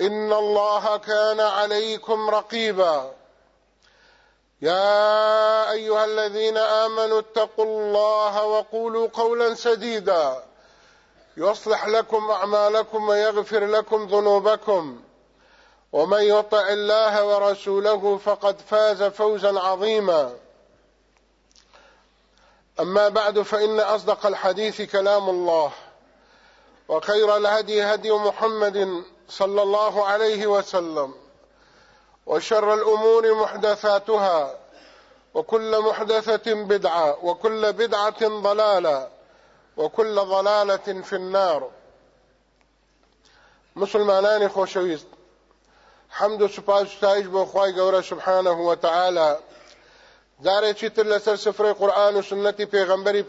إن الله كان عليكم رقيبا. يا أيها الذين آمنوا اتقوا الله وقولوا قولا سديدا. يصلح لكم أعمالكم ويغفر لكم ذنوبكم. ومن يطع الله ورسوله فقد فاز فوزا عظيما. أما بعد فإن أصدق الحديث كلام الله. وخير الهدي هدي محمد صلى الله عليه وسلم. وشر الأمور محدثاتها وكل محدثة بدعة وكل بدعة ضلالة وكل ضلالة في النار. مسلمانان خوشويست. حمد و سپاس ستایش بۆ سبحانه و تعالی. جارێکی تر لەسەر سفرەی قورآن و سنەتی پێغەمبەری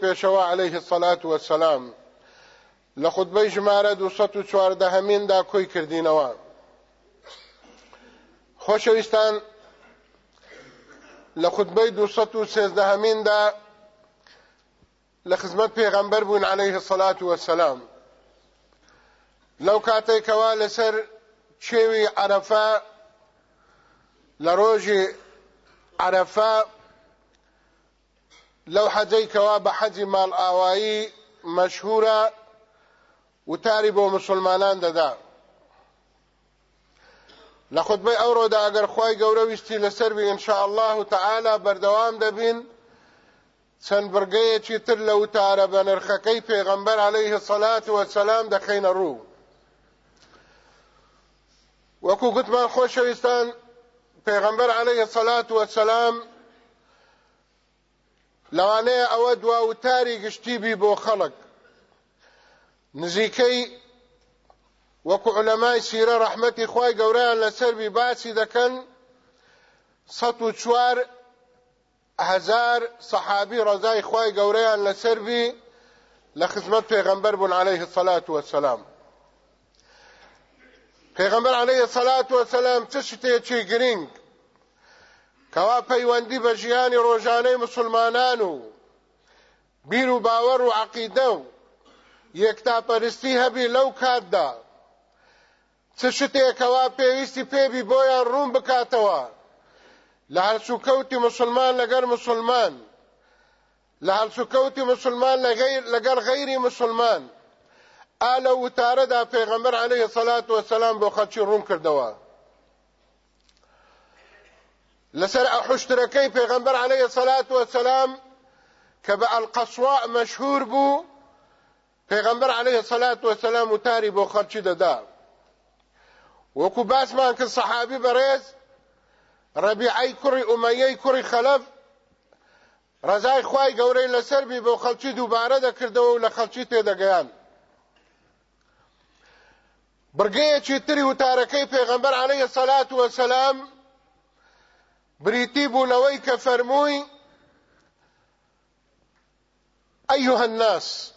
عليه الصلاة والسلام لە خودبەی ژمارە 214 هەمیندا کۆی کردینەوە. خۆشەویستان لە خودبەی 213 هەمیندا لە خزمەت پێغەمبەر بوون عليه الصلاة والسلام لەو کاتێکەوە لەسەر چێوی عرەفە لە ڕۆژی عرەفە لەو حەجەیکەوە بە حەجی ماڵ ئاوایی مەشهورە وتاری بۆ مسلمانان دەدا لە خودبەی ئەوڕۆدا ئەگەر خی گەورە ویستی لەسەروی ئینشاء الله تعالى بەردەوام دەبین چەند برگەیەکی تر لە وتارە پێغەمبەر عليه الصلاة والسلام دەخینە ڕوو وەکو گوتمان خۆشەویستان پێغەمبەر عليه الصلاة والسلام لەوانەیە ئەوە دوا وتاری گشتیبی بۆ خەڵک نزیکەی وەکو علەمای سیرە ڕەحمەتی خوای گەورەیان لەسەربی باسی دەکەن چوار هزار سەحابی ڕەزای خوای گەورەیان لەسەربی لە خزمەت پێغەمبەر بوون عليه الصلاة والسلام پێغەمبەر عليه الصلاة والسلام چ شتێکی گرنگ؟ کەوا پەیوەندی بە ژیانی ڕۆژانەی مسلمانان و بیر و باوەڕ و یەکتاپەرستی هەبی لەو کاتدا چ شتێکەوە پێویستی پێبی بۆیان ڕوون بکاتەوە لە هەرچووکەوتی مسلمان لەگەر مسلمان. لە هەرچووکەوتی مسلمان لەگەر غەیری مسلمان. ئالە وتارەدا پێغەمبەر عليه سەلات وسلام بۆ خەڵکی ڕوون کردەوە لەسەر ئەحوشترەکەی پێغەمبەر عليه سەلات وسلام کە بە ئەلقەسوا مەشهور بوو پێغەمبەر عليه سەلات وسلام وتاری بۆ خەڵکی دەدا وەکو باسمان کرد سەحابی بەڕێز ڕەبیعەی کوڕی ئومەیەی کوڕی خەلەف ڕزای خوای گەورەی لەسەربی بۆ خەڵکی دووبارە دەکردەوە و لە خەڵکی تێدەگەیان. برگەیەکی تری وتارەکەی پێغەمبەر عەلەیهی سەلات وەسەلام بریتی بوونەوەی کە فەرمووی أيها الناس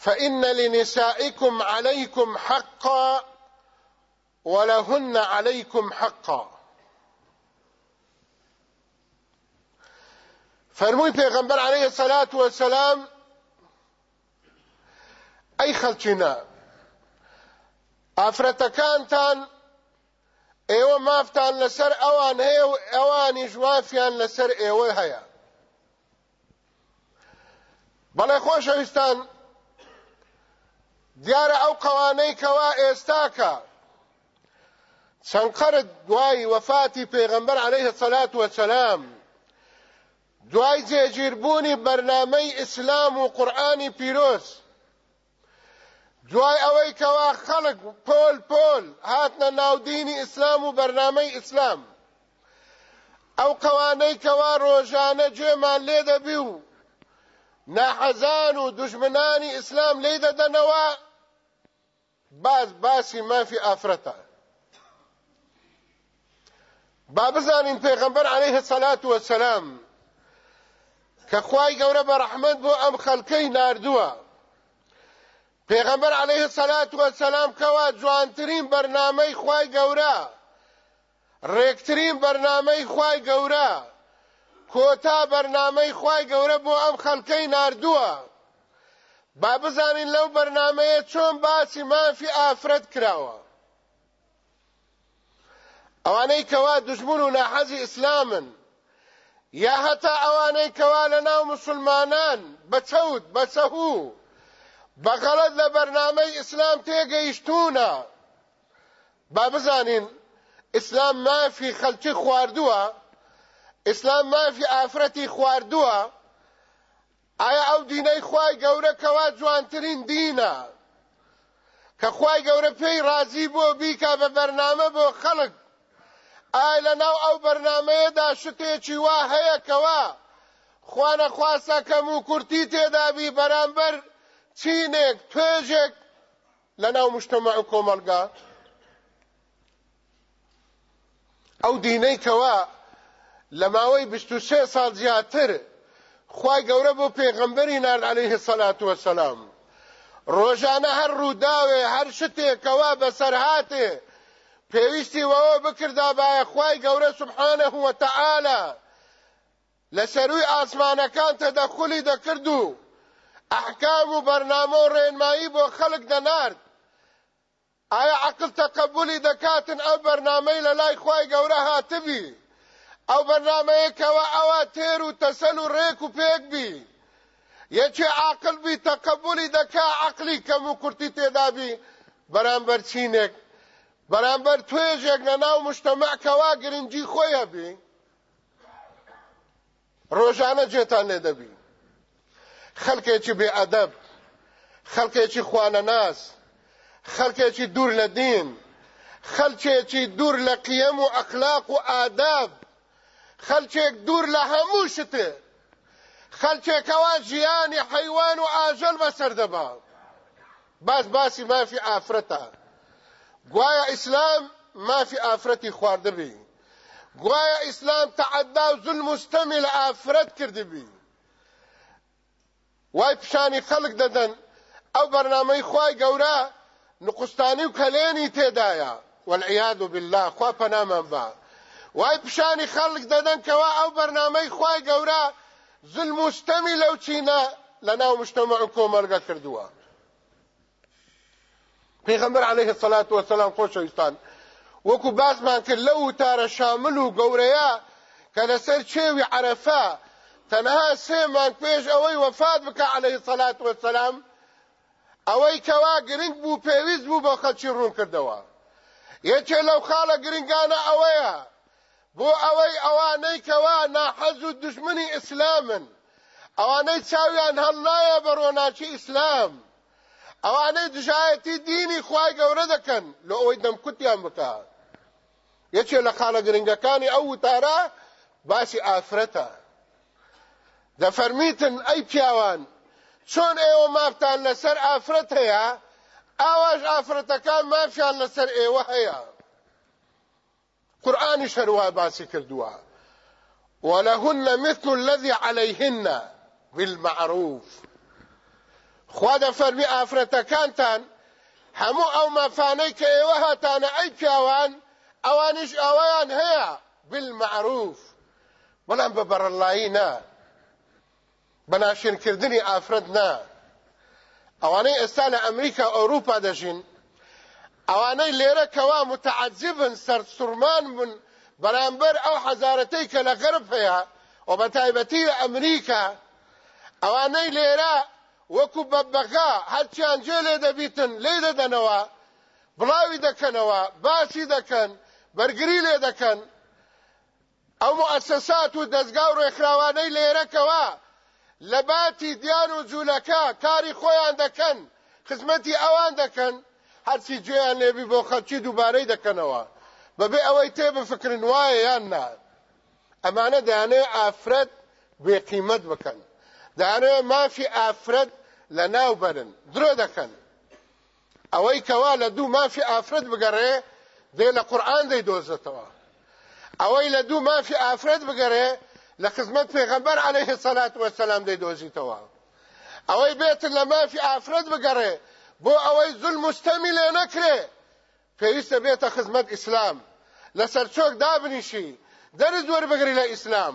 فإن لنسائكم عليكم حقا ولهن عليكم حقا. فەرمووی پێغەمبەر عليه الصلاة والسلام ئەی خەڵچینە ئافرەتەکانتان ئێوە مافتان لەسەر ئەوان هەیە و ئەوانی ژوافیان لەسەر ئێوە هەیە بەڵێ خۆشەویستان دیارە ئەو قەوانەی کەوا ئێستاکە چەند قەرت دوای وەفاتی پێغەمبەر عەلەیه سەلات وەسەلام دوای جێگیربوونی بەرنامەی ئیسلام و قورئانی پیرۆز دوای ئەوەی کەوا خەڵک پۆل پۆل هاتنە ناودینی ئیسلام و بەرنامەی ئیسلام ئەو قەوانەی کەوا ڕۆژانە جێمان لێ دەبی و ناحەزان و دژمنانی ئیسلام لێ دەدەنەوە باز باسی مافی ئافرەتە. با بزانین پێغەمبەر عەلەیه سەلات وەسەلام کە خوای گەورە بە ڕەحمەت بۆ ئەم خەڵکەی ناردووە پێغەمبەر عەلەیه سەلات وەسەلام کەوا جوانترین بەرنامەی خوای گەورە ڕێکترین بەرنامەی خوای گەورە کۆتا بەرنامەی خوای گەورە بۆ ئەم خەڵکەی ناردووە با بزانین لەو بەرنامەیە چۆن باسی مافی ئافرەت کراوە. ئەوانەی کەوا دژمن و ناحەزی ئیسلامن یا هەتا ئەوانەی کەوا لە ناو مسلمانان بەچەوت بەچەهوو بەغەڵەت لە بەرنامەی ئیسلام تێگەیشتونە با بزانین ئیسلام مافی خەلکی خواردووە ئیسلام مافی ئافرەتی خواردووە ئایا ئەو دینەی خوای گەورە کەوا جوانترین دینە؟ کە خوای گەورە پێی رازی بۆ بیکا بە بەرنامە بۆ خەڵک. ئای لەناو ئەو بەرنمەیەدا شتێکی وا هەیە کەوا؟ خوانە خواسە کەم و کورتی تێدابی بەرامبەر چینێک توێژێک لەناو مشتمە و کۆمەلگا. ئەو دینەی کەوا لە ماوەی 23 ساڵ زیاتر خوای گەورە بۆ پێغەمبەری نار عليه الصلاة والسلام ڕۆژانە هەر ڕووداوێ هەر شتێکەوە بەسەر هاتێ. پێویستی وەوە بکردا باە خوای گەورە سبحانه وتعالى لەسەروی ئاسمانەکان تەدەخولی دەکرد و ئەحکام و بەرنامە و ڕێنمایی بۆ خەڵک دەنارد. ئایا عقل تەقبولی دەکاتن ئەو بەرنامەی لە لای خوای گەورە هاتبی؟ ئەو بەرنامە کەوا ئەو تێر و تەسەل و ڕێک و پێک بێ. یا چی عەقڵ بێ تەقبولی دەکا عەقڵی کەم و کورتی تێدا بێ. بەرانبەر چینێک بەرانبەر توێژێک لەناو موجتەمەع کەوا گرنگی خۆی هەبێ. ڕۆژانە جتا نده بی. خلقی چې بی ادب خلقی چې خوانه ناس خلقی چې دور لدین خلقی چې دور لقیم و اخلاق و آداب. خەلکێک دوور لە هەموو شتێ خەلکێکەوە ژیانی حەیوان و ئاژەل بەسەر دەبا. باس باسی مافی ئافرەتە. گوایە ئیسلام مافی ئافرەتی خواردبی. گوایە ئیسلام تەعەدا و زول مستەمی لە ئافرەت کردبی. وای پیشانی خەڵک دەدەن ئەو بەرنامەی خوای گەورە نقستانی و تێدایە. والعیاذ بالله خوا پەنامان بە. وای پیشانی خەڵک دەدەن کەوا ئەو بەرنامەی خوای گەورە زل مستەمی لەو چینە لە ناو مشتەمە و کۆمەلگە کردووە. پێغەمبەر عەلەیه سەلات وەسەلام خۆشەویستان. وەکو باسمان کرد لەو وتارە شامل و گەورەیە کە لەسەر چێوی عەرەفە تەنها سێ مانگ پێش ئەوەی وەفات بکە عەلەیه سەلات وەسەلام ئەوەی کەوا گرنگ بوو پێویست بوو بۆ خەڵکی ڕوون کردەوە. یەکێ لەو خاڵە گرنگانە ئەوەیە بۆ ئەوەی ئەوانەی کەوا ناحەز و دژمنی ئیسلامن. ئەوانەی چاویان هەڵنایە بە ڕۆناچی ئیسلام. ئەوانەی دژایەتی دینی خوای گەورە دەکەن. لە ئەوەی دەمکوتیان بکە. یەکێ لە خاڵە گرنگەکانی ئەو وتارە باسی ئافرەتە. دەفەرمیتن ئەی پیاوان. چۆن ئێوە مافتان لەسەر ئافرەت هەیە؟ ئاواش ئافرەتەکان مافیان لەسەر ئێوە هەیە. قورآانی شەروە باسی کردووە ولهن مثل الذي عليهن بالمعروف. خوا دەفەرمی ئافرەتەکانتان هەموو ئەو مەفانەی کە ئێوە هاتانە ئەی پیاوان ئەوانیش ئەوەیان هەیە بالمعروف. بە بەڕەڵایی نا. بەناشێنکردنی ئافرەت نا. ئەوانەی ئێستا لە ئەمریکا ئەوروپا دەژین ئەوانەی لێرە کەوا متعجبن سەر سوورمان بن. بەرامبەر ئەو حەزارەتەی کە لە غەرب هەیە و بە تایبەتی لە ئەمریکا ئەوانەی لێرە وەکو بەبەغا هەرچیان جێ لێ دەبیتن لێ دەدەنەوە بڵاوی دەکەنەوە باسی دەکەن بەرگری لێ دەکەن. ئەو مؤسسات و دەستگا و ڕێکخراوانەی لێرەکەوە لە باتی دیان و جوولەکە کاری خۆیان دەکەن خزمەتی ئەوان دەکەن. هەرچی گوێیان لێبی بۆ خەڵکی دووبارەی دەکەنەوە. بەبێ ئەوەی تێ بفکرن وایە یان نا. ئەمانە دەیانێ ئافرەت بێقیمەت بکەن. دەیانێ مافی ئافرەت لە ناو بەرن. درۆ دەکەن. ئەوەی کەوا لە دوو مافی ئافرەت بگەڕێ دێ لە قورآن دەیدۆزێتەوە ئەوەی لە دوو مافی ئافرەت بگەڕێ لە خزمەت پێغەمبەر عەلەیه سەلات وەسەلام دەیدۆزیتەوە ئەوەی بێتن لە مافی ئافرەت بگەڕێ بۆ ئەوەی زول مستەمی لێ نەکرێ. پێویستە بێتە خزمەت ئیسلام. لەسەر چۆک دابنیشی دەرز وەربگری لە ئیسلام.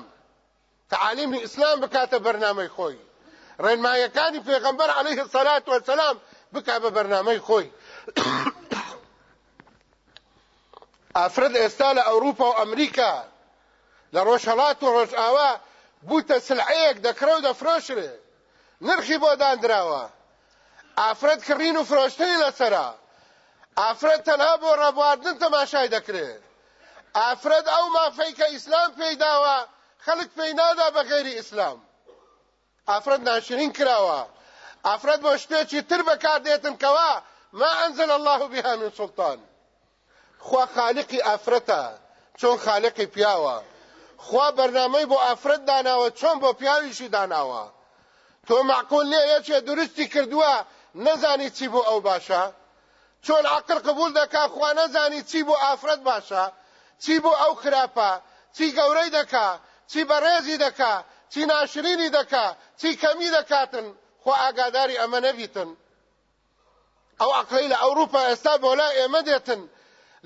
تعالیمی ئیسلام بکاتە بەرنامەی خۆی. ڕێنمایەکانی پێغەمبەر عەلەیه سەلات وەسەلام بکا بە بەرنامەی خۆی. ئافرەت ئێستا لە ئەوروپا و ئەمریکا لە ڕۆژهەڵات و ڕۆژئاوا بووتە سلعەیەک دەکرە و دەفرۆشرێ. نرخی بۆ دانراوە ئافرەت کڕین و فرۆشتنی لەسەرا ئافرەت تەنها بۆ ڕەبواردن تەماشای دەکرێت ئافرەت ئەو مافەی کە ئیسلام پێیداوە خەڵک پێی نادا بە غێری ئیسلام. ئافرەت ناشرین کراوە. ئافرەت بۆ شتێکی تر بەکاردێتن کەوا ما ئەنزل الله بها من سلطان. خوا خالقی ئافرەتە چۆن خالقی پیاوە. خوا بەرنامەی بۆ ئافرەت داناوە چۆن بۆ پیاویشی داناوە. تۆ معقول نییە یەکێ درستی کردووە نەزانی چی بۆ ئەو باشە؟ چۆن عقل قبول دەکا خوا نەزانی چی بۆ ئافرەت باشە؟ چی بۆ ئەو خراپە؟ چی گەورەی دەکا؟ چی بەڕێزی دەکا؟ چی ناشرینی دەکا؟ چی کەمی دەکاتن؟ خۆ ئاگاداری ئەمە نەبیتن. ئەو عقلی لە ئەوروپا ئێستا بۆ لا ئێمە دێتن.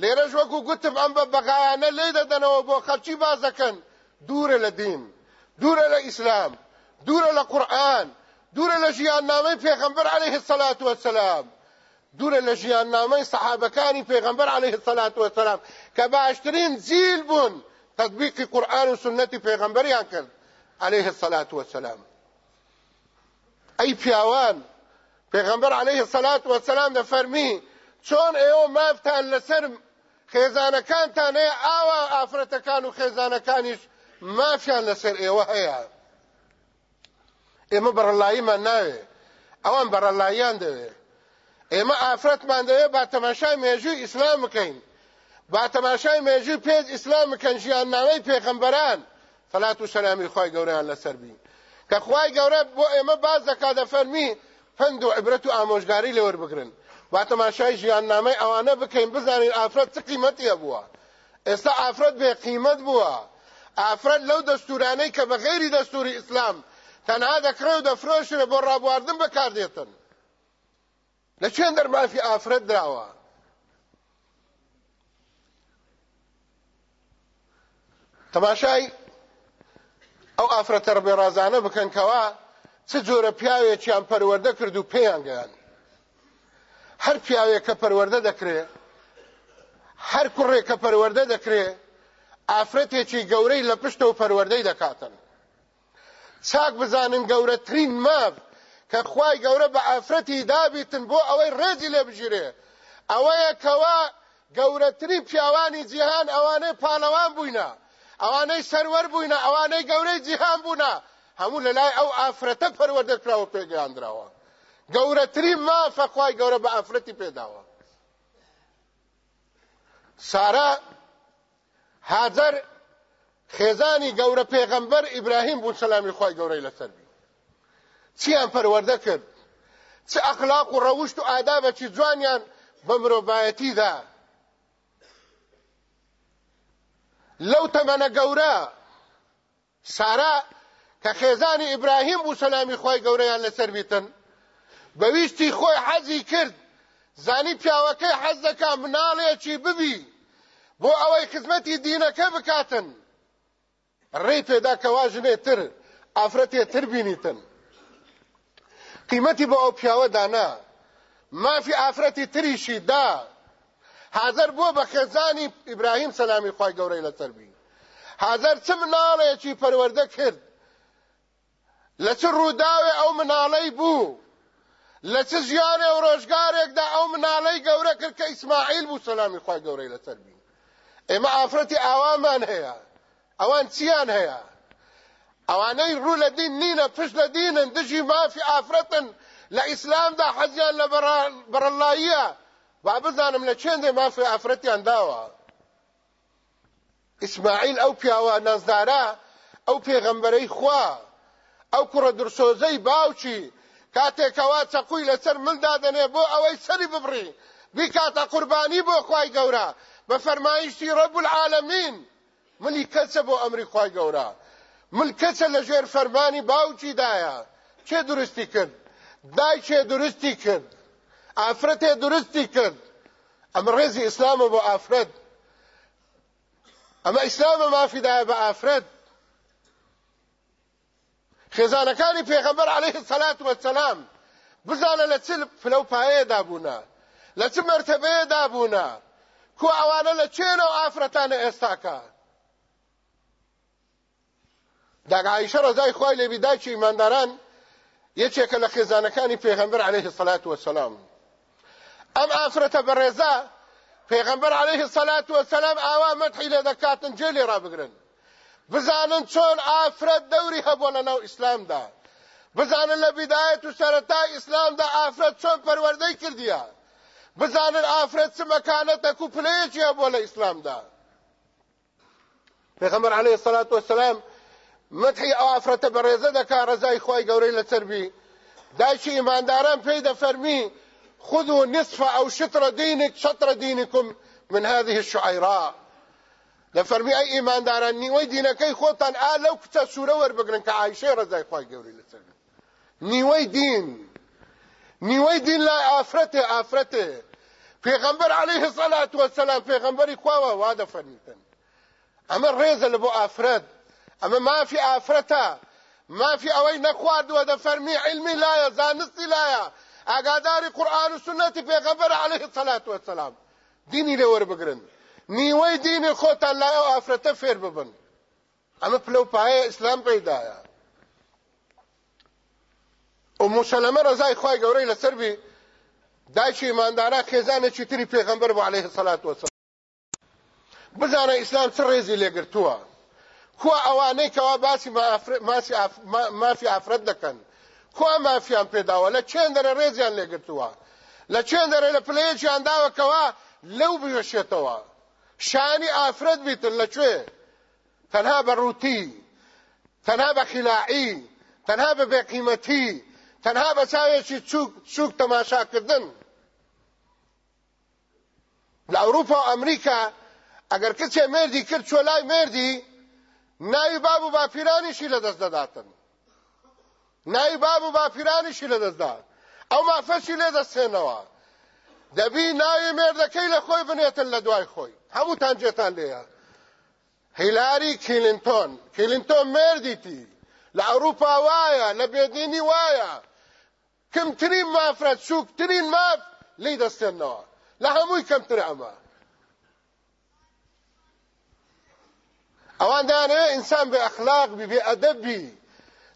لێرەش وەکو گوتم ئەم بە بەغایانە لێ دەدەنەوە بۆ خەڵکی باز دەکەن. دوورە لە دین دوورە لە ئیسلام دوورە لە قورئان دوورە لە ژیاننامەی پێغەمبەر عليه الصلاة والسلام دوورە لە ژیاننامەی سەحابەکانی پێغەمبەر عليه الصلاة والسلام کە باشترین جیل بوون تطبیقی قورئان و سنەتی پێغەمبەریان کرد عليه الصلاة والسلام ئەی پیاوان پێغەمبەر عەلەیه السەلات وەسەلام دەفەرمی چۆن ئێوە مافتان لەسەر خێزانەکانتان هەیە ئاوا ئافرەتەکان و خێزانەکانیش مافیان لەسەر ئێوە هەیە ئێمە بەڕەلاییمان ناوێ. ئەوان بەڕەلاییان دەوێ. ئێمە ئافرەتمان دەوێ با تەماشای مێژووی ئیسلام بکەین. با تەماشای مێژووی پێت ئیسلام بکەن ژیاننامەی پێغەمبەران. فەلات و سەلامی خی گەورەیان لەسەر بین. کە خوای گەورە بۆ ئێمە باز دەکات دەفەرمی پند و عبرەت و ئامۆژگاری لەوەربگرن با تەماشای ژیاننامەی ئەوانە بکەین بزانین ئافرەت چ قیمەتیە بووە. ئێستا ئافرەت بێ قیمەت بووە. ئافرەت لەو دەستورانەی کە بە غێری دەستوری ئیسلام تەنها دەکڕێ و دەفرۆشرێ بۆ ڕابواردن بەکاردێتن. لە چێندەر مافی ئافرەت دراوە تەماشای ئەو ئافرەتە ڕبێڕازانە بکەن کەوا چ جۆرە پیاوێکیان پەروەردە کرد و پێیان گەیان هەر پیاوێک کە پەروەردە دەکرێ هەر کوڕێک کە پەروەردە دەکرێ ئافرەتێکی گەورەی لە پشتە و پەروەردەی دەکاتن. چاک بزانن گەورەترین ماف کە خوای گەورە بە ئافرەتی دابیتن بۆ ئەوەی ڕێزی لێ بژیرێ. ئەوەیە کەوا گەورەترین پیاوانی جیهان ئەوانەی پاڵەوان بووینە ئەوانەی سەروەر بووینە ئەوانەی گەورەی جیهان بوونە هەموو لەلای ئەو ئافرەتە پەروەردەکراوە پێگەیاندراوە گەورەترین مافە خوای گەورە بە ئافرەتی پێداوە. سارا هاجر خێزانی گەورە پێغەمبەر ئیبراهیم بوو سەلامی خوای گەورەی لەسەر بی. چیان پەروەردە کرد؟ چ ئەخلاق و ڕەوشت و ئادابەکی جوانیان بە مرۆڤایەتیدا؟ لەو تەمەنە گەورە سارا کە خێزانی ئیبراهیم بوو سەلامی خوای گەورەیان لەسەر بیتن بەویستی خۆی حەزی کرد زانی پیاوەکەی حەز دەکا مناڵێکی ببی بۆ ئەوەی خزمەتی دینەکە بکاتن. ڕێی پێدا کەوا ژنێ تر ئافرەتێ تر بینیتن. قیمەتی بۆ ئەو پیاوە دانا مافی ئافرەتی تریشی دا. حاضر بۆ بە خێزانی ئیبراهیم سەلامی خی گەورەی لەسەر بی حاضر چ مناڵەیەکی پەروەردە کرد؟ لە چ ڕووداوێ ئەو مناڵەی بوو؟ لە چ ژیانێ و ڕۆژگارێکدا ئەو مناڵەی گەورە کرد کە ئیسماعیل بوو سەلامی خی گەورەی لەسەر بی ئێمە ئافرەتی ئاوامان هەیە ئەوان چیان هەیە؟ ئەوانەی ڕوو لە دین نینە پشت لە دینن دژی مافی ئافرەتن لە ئیسلامدا حەزیان لە بەڕەلاییە با بزانم لە چێندێ مافی ئافرەتیان داوە؟ ئیسماعیل ئەو پیاوە نەزدارە ئەو پێغەمبەرەی خوا. ئەو کوڕە درسۆزەی باوچی. کاتێکەوە چەقوی لەسەر ملدا دەنێ بۆ ئەوەی سەری ببڕی. بیکاتە قوربانی بۆ خوای گەورە. بە فەرمایشتی ڕەب العالەمین ملی کەسە بۆ ئەمری خوای گەورە. مل کەسە لە ژێر فەرمانی باوکی دایە. چێ درستی کرد؟ دای چێ درستی کرد؟ ئافرەتێ درستی کرد. ئەمە ڕێزی ئیسلامە بۆ ئافرەت. ئەمە ئیسلامە مافیدایە بە ئافرەت. خێزانەکانی پێغەمبەر عەلەیه سەلات وەسەلام بزانە لە چ فلەو پایەیەدا بوونە لە چ مەرتەبەیەدا بوونە کو ئەوانە لە چێنەوە ئافرەتانە ئێستاکە. داگایشە ڕزای خی لە بیداچی ئمانداران یەکێکە لە خێزانەکانی پێغمبەر عليه الصلاات وسلام ئەم ئافرەتە بەڕێزا پێغمبەر عليه الصلاات وسلام ئاوا مەتحی لە دەکاتن جێلی ڕابگرن. بزانن چۆن ئافرەت دەوری هەبوو لە ناو ئیسلامدا. بزانن لە بیدایەت و سەرەتا ئیسلامدا ئافرەت چۆن پەروەردەی کردیە. بزانن ئافرەت چ مەکانەتەک و پلەیەکی هەبوو لە ئیسلامدا. پێغمبەر عليه الصلاات وسلام مدحی ئەو ئافرەتە بەڕێزە دەکا ڕزای خۆی گەورەی لەسەربی دایکی ئیمانداران پێی دەفەرمی خذوا نصف أو شطر دينك شطر دينكم من هذه الشعيراء لفرمي أي إيمان داران نيوي دينكي خوتان آل لو كتا سورة وربقرن كعايشة رزاي خواهي قوري لسر نيوي دين نيوي دين لا آفرته آفرته پیغمبر عليه الصلاة والسلام پیغمبری خواهي وادا فرميتن اما الرئيزة لبو آفرت. ئەمە مافی ئافرەتە. مافی ئەوەی نەخواردووە دەفەرمی علمی لایە زانستی لایە. ئاگاداری قورآن و سنەتی پێغەمبەر عەلەیهی سەلات وەسەلام دینی لێ وەربگرن. نیوەی دینی خۆتان لای ئەو ئافرەتە فێر ببن. ئەمە پلەپایە ئیسلام پەیدایە. و مسلمە ڕزای خی گەورەی لەسەربی دایکی ئماندارا خێزانێکی تری پێغەمبەر بۆ عەلەیهی سەلات وەسەلام بزانە ئیسلام چ ڕێزی لێگرتووە؟ کووە ئەوانەی کەوا باسی مافی ئافرەت دەکەن. کوا مافیان پێداوە. لە چێن دەرە ڕێزیان لێگرتووە؟ لە چێن دەرە لە پلەیەکیان داوەکەوە؟ لەو بوێشێتەوە شانی ئافرەت بیتن لەکوێ تەنها بە ڕووتی تەنها بە خلاعی تەنها بە بێقیمەتی تەنها بە چاوێکی چوک تەماشاکردن. لە ئەوروپا و ئەمریکا ئەگەر کچێ مردی کرد چۆ لای مردی ناوی باب و باپیرانیشی لەدەست دەداتن. ناوی باب و باپیرانیشی لەدەستدا ئەو مافەشی لێ دەستێنەوە. دەبی ناوی مێردەکەی لە خۆی بنێتن لە دوای خۆی. هەمووتان جێتان لێیە. هیلاری کلینتۆن کلینتۆن مردیتی لە ئەوروپا وایە لە بێدینی وایە. کەمترین مافرەت سووکترین ماف لی دەستێنەوە. لە هەمووی کەمتر ئەمە. ئەوان دانەوێت ئینسان بێ ئەخلاق بی بێ ئەدەب بی.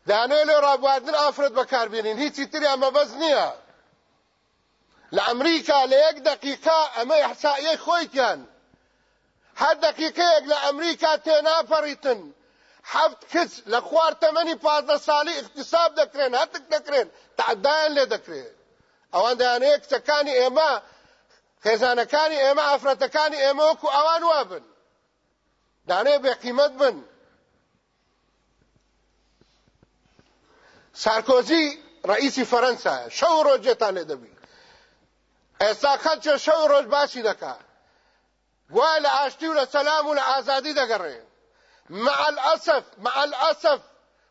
دانەوێت لێ ڕابواردن ئافرەت بەکاربێنین هیچی تری ئەمە بەس نییە. لە ئەمریکا لە یەک دقیقا ئەمە احسائیەی خۆیتیان. هەر دقیقەیەک لە ئەمریکا تێناپەڕیتن حەفت کچ لە خوار تەمەنی پازدە ساڵی اقتصاب دەکرێن هەتک دەکرێن تعدایان لێ دەکرێت ئەوان دەیانەیە کچەکانی ئێمە خێزانەکانی ئێمە ئافرەتەکانی ئێمە وەکو ئەوان وابن. دانەیە بێقیمەت بن. سارکۆزی ڕئیسی فەرەنسایە شەو ڕۆژێتان لێ دەبی ئێستا خەلچە شەو ڕۆژ باسی دەکات وای لە ئاشتی و لە و لە ئازادی مع الأسف مع الأسف.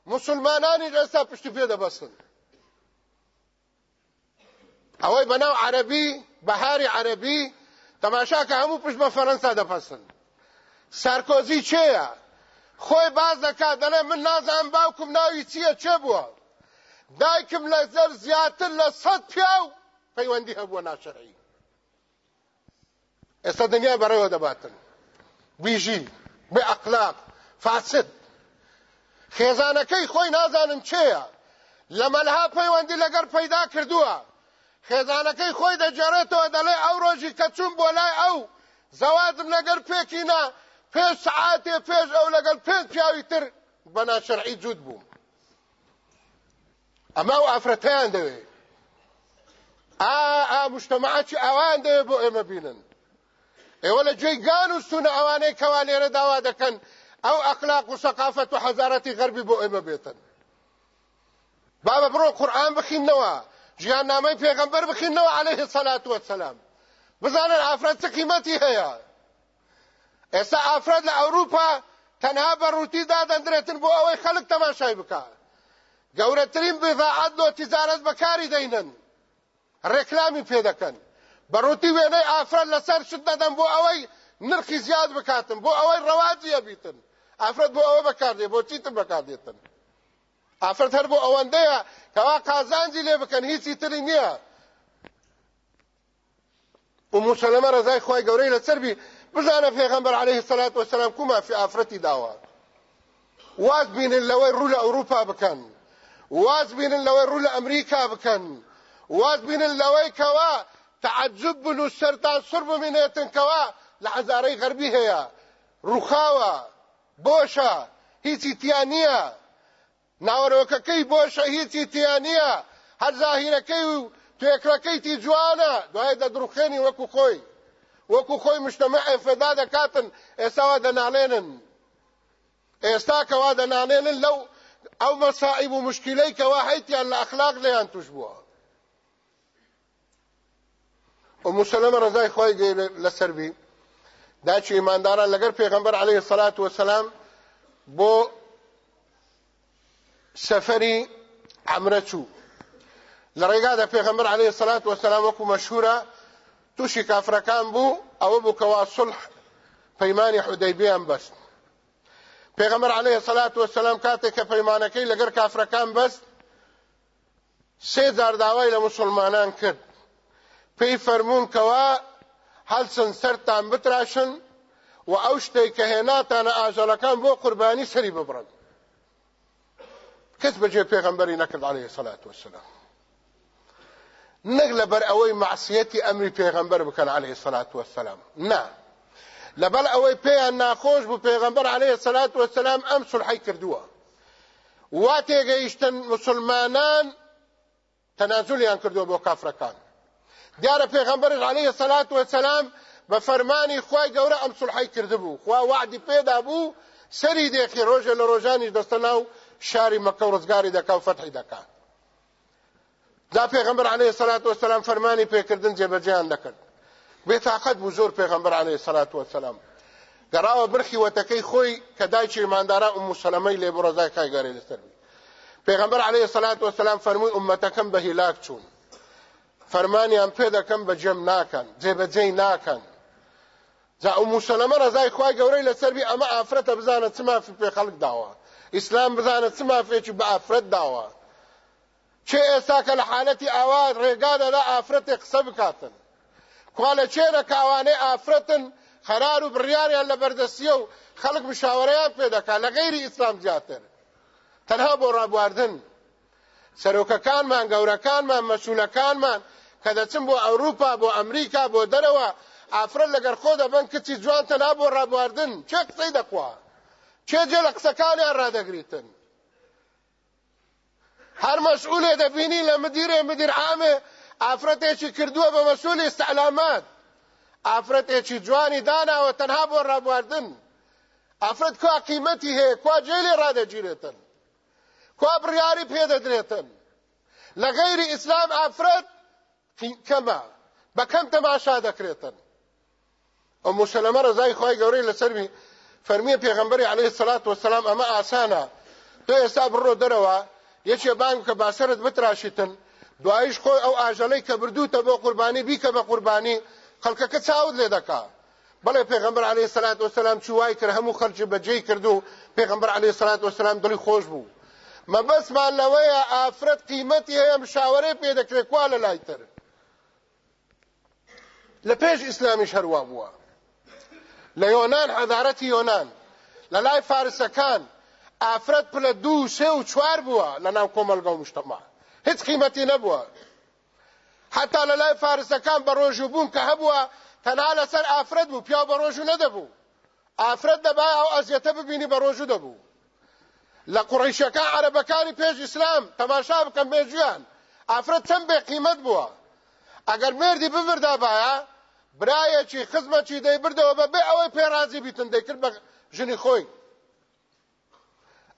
مسلمانانی ئێستا پشتی پێ دەبەستن ئەوەی بەناو عەربی بەهاری عەربی تەماشاکە هەموو پشت بە فەرەنسا دەپەسن سارکۆزی چێیە خۆی باز دەکات دەڵێ من نازانم باوکم ناوی چییە چێ بووە؟ دایکم لە زەر زیاتر لە سەد پیا و پەیوەندی هەبووە ناشەرعی ئێستا دنیا بەڕێوە دەباتن. بیژی بێ ئەقلاق فاسد. خێزانەکەی خۆی نازانم چێە؟ لە مەلها پەیوەندی لەگەر پەیدا کردووە. خێزانەکەی خۆی دەجارێتەوە دەڵێ ئەو ڕۆژی کە چوون بۆ لای ئەو زەوادم لەگەر پێکینا پێش سعاتێ پێش ئەو لەگەڵ پێنج پیاوی تر بە ناشەرعی جوود بووم. ئەمە و ئافرەتیان دەوێت ئا ئا مشتمەعاتی ئەوان دەوێت بۆ ئێمە بینن. ئێوە لە گوێی گان و سونە ئەوانەی کەوا لێرە داوا دەکەن ئەو ئەخلاق و سەقافەت و حەزارەتی غەربی بۆ ئێمە بێتن. بابە بڕۆ قورئان بخینەوە ژیان نامەی پێغەمبەر بخینەوە عليه سەلات وەسەلام. بزانن ئافرەت چه قیمەتی هەیە؟ ئێستا ئافرەت لە ئەوروپا تەنها بەڕووتی دادەندرێتن بۆ ئەوەی خەڵک تەماشای بکات گەورەترین بضاعەت لۆ تیجارەت بەکاری دەینن. ڕێکلامی پێ دەکەن. بەڕووتی وێنەی ئافرەت لەسەر شت دەدەن بۆ ئەوەی نرخی زیاد بکاتن بۆ ئەوەی ڕەواجیە بیتن ئافرەت بۆ ئەوە بەکاردێ بۆ چیتر بەکاردێتن؟ ئافرەت هەر بۆ ئەوەندەیە کەوا قازانجی لێ بکەن هیچی تری نییە. ئومو سەلەمە ڕەزای خوای گەورەی لەسەربی بزانە پێغەمبەر عليه الصلاة والسلام کەوا مافی ئافرەتی داوە واز بینن لەوەی ڕوو لە بکەن واز بینن لەوەی ڕوو لە ئەمریکا بکەن واز بینن لەوەی کەوا تەعەجوب بن و سەرتان سڕ ببینێتن کەوا لە حەزارەی غەربی هەیە ڕووخاوە بۆشە هیچی تیان نییە ناوەرۆکەکەی بۆشە هیچی تیان نییە هەر زاهیرەکەی تی جوانە دوای دەدروخێنی وەکو خۆی وەکو خۆی مشتمە ئەفدا دەکاتن ئێستاوا دەناڵێنن ئێستا کەوا دەنانێنن لەو ئەو مەسائب و مشکلەی کەوا هەیتیان لە ئەخلاق لێیان توش بووە ومسلمە ڕزای خۆی لەسەربی داچی ئیمانداران لەگەر پێغەمبەر عليه الصلاة والسلام بۆ سەفەری عمرە چوو لە عليه الصلاة والسلام وەکو مەشهورە تووشی کافرەکان بوو ئەوە بوو کەوا سڵح پەیمانی حودەیبیان بەست. پێغەمبەر عليه الصلاة والسلام کاتێک کە پەیمانەکەی لەگەر کافرەکان بەست سێ جار داوای لە مسلمانان کرد. پێی فەرمونون کەوا هەڵچن سەرتان بتراشن و ئەو شتێک کە هێناتانە ئاژەڵەکان بۆ قوربانی سەری ببڕن. کەس بەجێ پێغەمبەری نەکرد عليه الصلاة والسلام نەک لەبەر ئەوەی معسیەتی ئەمری پێغەمبەر بکەن عليه الصلاة والسلام. نا. لەبەر ئەوەی پێیان ناخۆش بوو پێغەمبەر عليه الصلاة والسلام ئەم سولحی کردووە وا تێگەیشتن مسلمانان تەنازولیان کردووە بۆ کافرەکان دیارە پێغەمبەر عليه الصلاة والسلام بە فەرمانی خوای گەورە ئەم سولحی کردبوو خوا وعدی پێدا بوو سەری دێکی ڕۆژە لە ڕۆژانی دەستە ناو شاری مەکە و ڕزگاری دەکا دا پێغەمبەر عليه الصلاة والسلام فەرمانی پێکردن جێبەجێیان دەکرد. بێتاقەت بوو زۆر پێغەمبەر عليه الصلاة والسلام. گەڕاوە برخی وەتەکەی خۆی کە دایکی ئیمانداران ئوم سەلەمەی لێ بۆ ڕزای کایگەری لەسەر پێغەمبەر عليه الصلاة والسلام فەرمووی ئومەتەکەم بە هیلاک چوون. فەرمانیان پێ دەکەم بە جێم ناکەن جێبەجێی ناکەن. جا ئوم سەلەمە ڕزای خوای گەورەی لەسەربی ئەمە ئافرەتە بزانە چ مافی پێ خەڵک داوە. ئیسلام بزانە چ مافێکی بە ئافرەت داوە چێ ئێستا کە لە حالەتی ئاوا ڕێگادەدا ئافرەتێک قسە بکاتن. کوا لە چێرە کاوانەی ئافرەتن خەرار و بڕیاریان لە بەردەستیە و خەڵک مشاوەڕەیان پێ دەکات لە غەیری ئیسلام زیاتر. تەنها بۆ ڕابواردن. سەرۆکەکانمان گەورەکانمان مەسوولەکانمان کە دەچن بۆ ئەوروپا بۆ ئەمریکا بۆ دەرەوە ئافرەت لەگەر خۆ دەبن کچی جوان تەنها بۆ ڕابواردن. چێ قسەی دەخوا؟ چێ جێ لە قسەکانیان ڕادەگریتن هەر مەسئولێ دەبینی لە مدیرێ مدیر عامێ ئافرەتێکی کردووە بە مەسئولی استعلامات. ئافرەتێکی جوانی داناوە تەنها بۆ ڕابواردن ئافرەت کوا قیمەتی هەیە کوا جێلی ڕادەگیرێتن کوا بڕیاری پێدەدرێتن لە غەیری ئیسلام ئافرەت کەمە بە کەم تەماشا دەکرێتن ئەو مسلمە ڕزای خۆی گەورەی لەسەروی فەرمیە پێغەمبەری عەلەیهی السەلات وەسەلام ئەمە ئاسانە تۆ ئێستا بڕۆ دەرەوە یەکێ بانگ کە باسەرت بتراشیتن دوایش خۆی ئەو ئاژەلەی کە بردووتە بۆ قوربانی بیکە بە قوربانی خەڵکەکە چاوت لێ دەکا. بەڵێ پێغەمبەر عەلەیهی السەلات وەسەلام چوای کرد هەموو خەرجی بەجێی کرد و پێغەمبەر عليه الصلاة والسلام دڵی خۆش بوو. مەبەسمان لەوەیە ئافرەت قیمەتی هەیە مشاوەرەی پێ دەکرێت کەوا لە لای تر لە پێش ئیسلامیش هەروە بووە. لە یۆنان حەدارەتی یۆنان لە لای فارسەکان ئافرەت پلە دوو سێ و چوار بووە لە ناو کۆمەلگە و موجتەمەع هیچ قیمەتی نەبووە. حتا لە لای فارسەکان بە ڕۆژوو بوون کە هەبووە تەنها لەسەر ئافرەت بوو پیاو بە ڕۆژوو نەدەبوو. ئافرەت دەبا ئەو ئەزیەتە ببینی بە ڕۆژوو دەبوو. لە قوڕیشەکان عەرەبەکانی پێش ئیسلام تەماشا بکەم بێژیان ئافرەت چەند بێ قیمەت بووە؟ ئەگەر مردی ببردا باە برایەکی خزمەکی دەی بردەوە بە بێ ئەوەی پێرازی بیتن دەیکرد بە ژنی خۆی.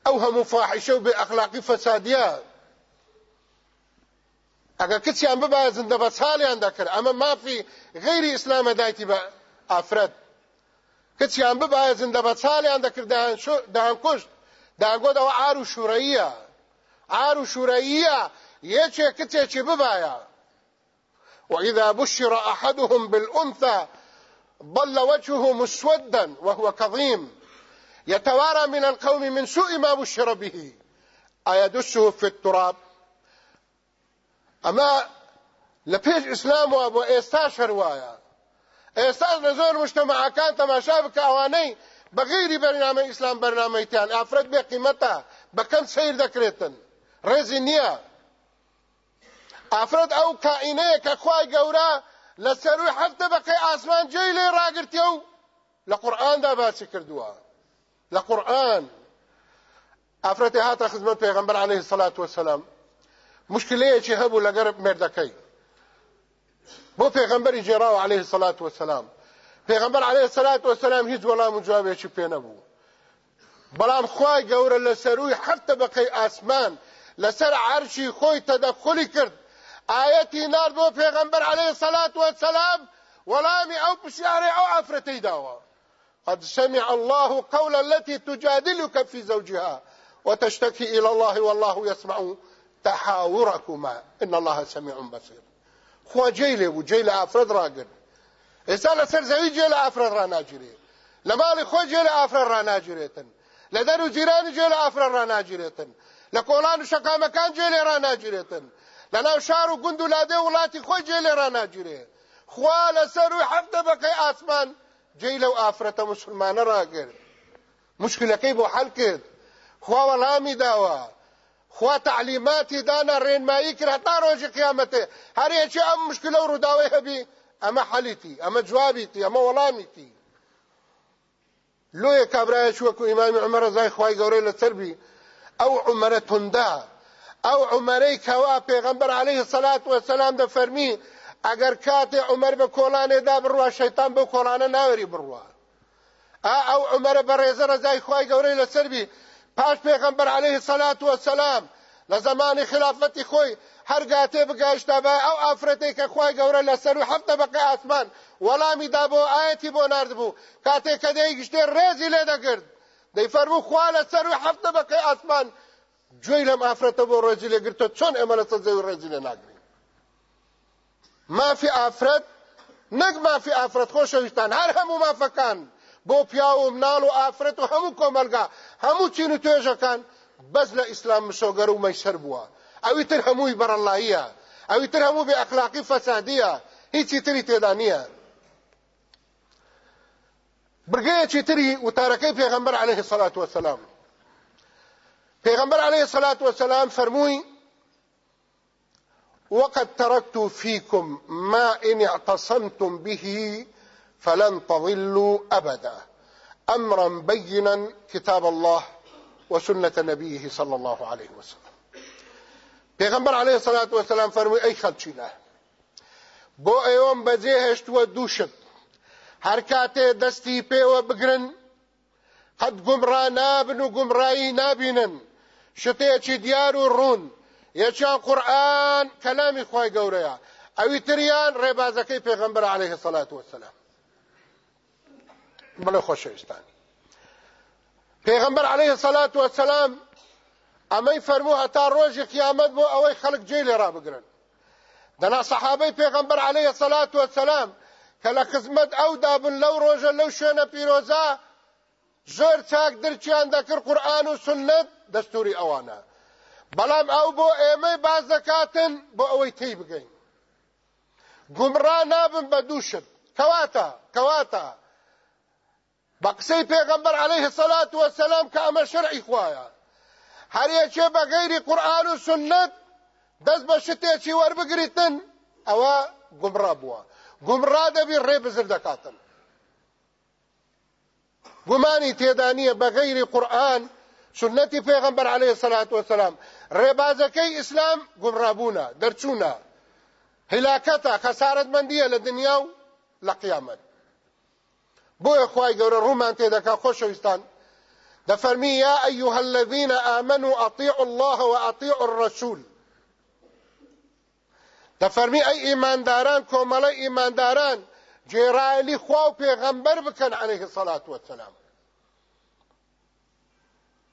ئەو هەموو فاحیشە و بێ ئەخلاقی فەسادیە ئەگەر کچیان ببایە زندە بە چاڵیان دەکرد ئەمە مافی غیری ئیسلامە دایتی بە ئافرەت کچیان ببایە زندە بە چاڵیان دەکرد دەهان کوشت داگۆدەوە ئار و شوورەیە ئار و شوورەیە یەکێ کچێکی ببایە وإذا بشر أحدهم بالأنثى ضل وجهه مسودا وهو كظيم. يتوارى من القوم من سوء ما بشر به. أيدسه في التراب. لە پێش ئیسلام وە بۆ ئێستا شەرواایە ئێستاش لە زۆر مشتەمەعەکان تەماشا بکە ئەوانەی بەغیری بەرنامە ئیسلام بەرنامەیتیان ئافرەت بێ قیمەتە بەکەم سیر دەکرێتن. ڕێزی نییە. ئافرەت ئەو کائینەیە کە خوای گەورە لە سەروی هەفتە بەقەی ئاسمان جێی لێ لە قورئان ئافرەتی هاتە خزمەت پێغەمبەر عەلەیهی سەڵات وەسەلام. مشکلەیەکی هەبوو لەگەر مێردەکەی بۆ پێغەمبەری جێراوە عەلەیهی سەڵات وەسەلام. پێغەمبەر عەلەیهی سەڵات وەسەلام هیچ وەڵام و جوابێکی پێ نەبوو. بەڵام خوای گەورە لە سەروی هەفتە بەقەی ئاسمان لەسەر عەرشی خۆی تەدەخلی کرد. ئاەتی نار بۆ پێغەمبەر عەلەیهی سەڵات وەسەلام وەڵامی ئەو پرسیارەی ئەو ئافرەتەی داوە. قد سمع الله قول التي تجادلك في زوجها وتشتكي إلى الله والله يسمع تحاوركما. إن الله سميع بصير. خو جيلي وجيل أفراد راقر. إنسان لسر زوي جيل أفراد راناجري لمالي خو جيل أفراد راناجريتن لدرو جيران جيل أفراد راناجريتن لكولان شكا مكان جيل راناجريتن لناو شارو قندو لاده ولاتي خو جيل راناجري خوا لسر حفظ بقي آسمان. جيل وآفرة مسلمان راقر مشكلة كيبو حل كد خوا ولامی داوا. خوا تعلیماتی دانا ڕێنمایی کرد. تا ڕۆژی قیامەتێ هەرێکی ئەم مشکلە و ڕووداوی هەبی ئەمە حەلیتی ئەمە جوابیتی ئەمە وەڵامیتی لۆیە کابراایە وەکو ئیمامی عمەرە زای خوای گەورەی لە سەربی ئەو عمەرە توندا ئەو عمەرەی کەوا پێغەمبەر عەلەیهی سەلات وەسەلام دەفەرمی ئەگەر کاتێ عمەر بە کۆڵانێدا بڕوا شەیتان بەو کۆڵانە ناوەری بڕوا ئەو عمەرە بەڕێزە ڕزای خوای گەورەی لەسەربی پاش پێغەمبەر عەلەیهی سەلات وەسەلام لە زمانی خلافەتی خۆی هەرگاتێ بگەشتا بە ئەو ئافرەتەی کە خوای گەورە لەسەر و هەفتە بەقە ئاسمان وەڵامی دا بۆ ئاەتی بۆ نردبوو کاتێک کە دەیگشتێ ڕێزی لێ دەگرت دەیفەرموو خوا لەسەر و هەفتە بەقەی ئاسمان گوێی لەم ئافرەتە بۆ ڕێزی لێگرتە چۆن ئێمە لەسەر زەوی ڕێزی لێ ناگرین مافی ئافرەت نەک مافی ئافرەت خۆشەویستان هەر هەموو مافەکان بۆ پیا و مناڵ و ئافرەت و هەموو کۆمەلگا هەموو چین و توێژەکان. بەس لە ئیسلام مشۆگەر و مەیسەر بووە. ئەوی تر هەمووی بەڕەڵاییە ئەوی تر هەموو بێ ئەخلاقی فەسادیە. هیچی تری تێدا نییە. تری عەلەیهی سەڵات وەسەلام پێغەمبەر عەلەیهی سەڵات وەسەلام فەرمووی وقد تركت فيكم ما إن اعتصمتم به فلن تضلوا أبدا. أمرا بينا كتاب الله وسنة نبيه صلى الله عليه وسلم. پیغمبر عليه الصلاة والسلام فرمي أي خلچينه بۆ ئێوەم بەجێ هێشتووە دووشت هەر کاتێ دەستی پێوە بگرن قەت گومڕا نابن و گومڕایی نابینن شتێکی دیار و ڕوون یەکیان قورئان کەلامی خی گەورەیە. ئەوی تریان ڕێبازەکەی پێغمبەر عليه الصلاة والسلام بڵێ خۆشەویستانی پێغمبەر عليه سەلات وسلام ئەمەی فەرموو هەتا ڕۆژی قیامەت بۆ ئەوەی خەڵک جێ لێ ڕابگرن. دەنا سەحابەی پێغمبەر عليه سەلات وسلام کە لە خزمەت ئەو دابن لەو ڕۆژە لەو شوێنە پیرۆزا زۆر چاک درچیان دەکرد قورئان و سونەت دەستوری ئەوانە. بەڵام ئەو بۆ ئێمەی باز دەکاتن بۆ ئەوەی تێی بگەین. گومڕا نابن بە دووشت. کەواتە کەواتە. بە قسەی پێغەمبەر عليه الصلاة والسلام کە ئەمە شەرعی خوایە. هەر یەکێ بە غەیری قورئان و سونەت دەست بە شتێکی وەربگریتن ئەوە گومڕا بووە. گومڕا دەبی ڕێ بزر دەکاتن. گومانی تێدا نییە بە غەیری قورئان سنەتی پێغەمبەر عەلەیه سەلات وەسەلام. ڕێبازەکەی ئیسلام گومڕابوونە دەرچوونە هلاکەتە خەسارەتمەندیە لە دنیا و لە قیامەت. بۆیە خوای گەورە ڕوومان تێدەکا خۆشەویستان. دەفەرمی یا ئەیها الذين آمنوا أطيعوا الله وأطيعوا الرسول. دەفەرمی ئەی ئیمانداران کۆمەڵە ئیمانداران جێرایلی خوا و پێغەمبەر بکەن عليه الصلاة والسلام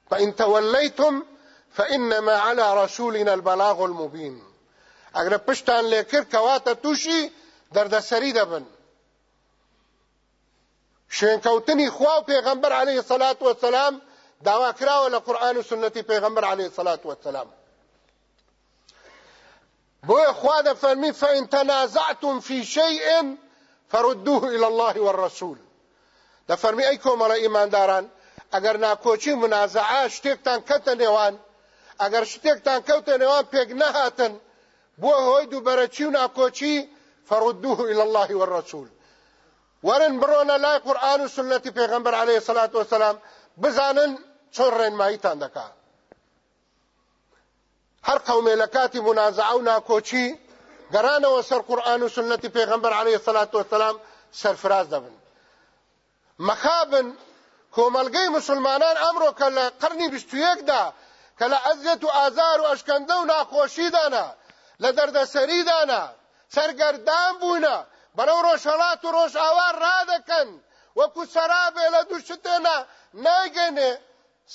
فإن توليتم فإنما على رسولنا البلاغ المبين. اگر پشتان لیکر کواته توشي دردسری دبن. شوێنکەوتنی خوا و پێغەمبەر عليه الصلاة والسلام داوا کراوە لە قورآن و سنەتی پێغەمبەر عليه الصلاة والسلام. بۆیە خوا دەفەرمی فإن تنازعتم في شيء فردوه إلى الله والرسول. دەفەرمی ئەی کۆمەڵە ئیمانداران ئەگەر ناکۆچی منازعە شتێکتان کەتە نێوان ئەگەر شتێکتان کەوتە نێوان پێک نەهاتن. بۆ هۆی دووبەرەچی و ناکۆچی؟ فردوه إلى الله والرسول. ورن بڕۆنە لای قورآن و سنەتی پێغەمبەر عليه الصلاة والسلام بزانن چۆن ڕێنماییتان دەکا. هەر قەومێ لە کاتی منازعە و ناکۆچی گەرانەوە سەر قورآن و سنەتی پێغەمبەر عليه الصلاة والسلام سەرفراز دەبن. مەخابن کۆمەلگەی مسلمانان ئەمڕۆ کە قرنی بیستویەکدا کله اذیت و آزار و اشکنده و ناخوشی دانا لدردسری دانا سرگردان بوونا بەرەو ڕۆژهڵات و ڕۆژاوار ڕادەکەن وەکو سەرابێ لە دووشتێنا ناگەنێ.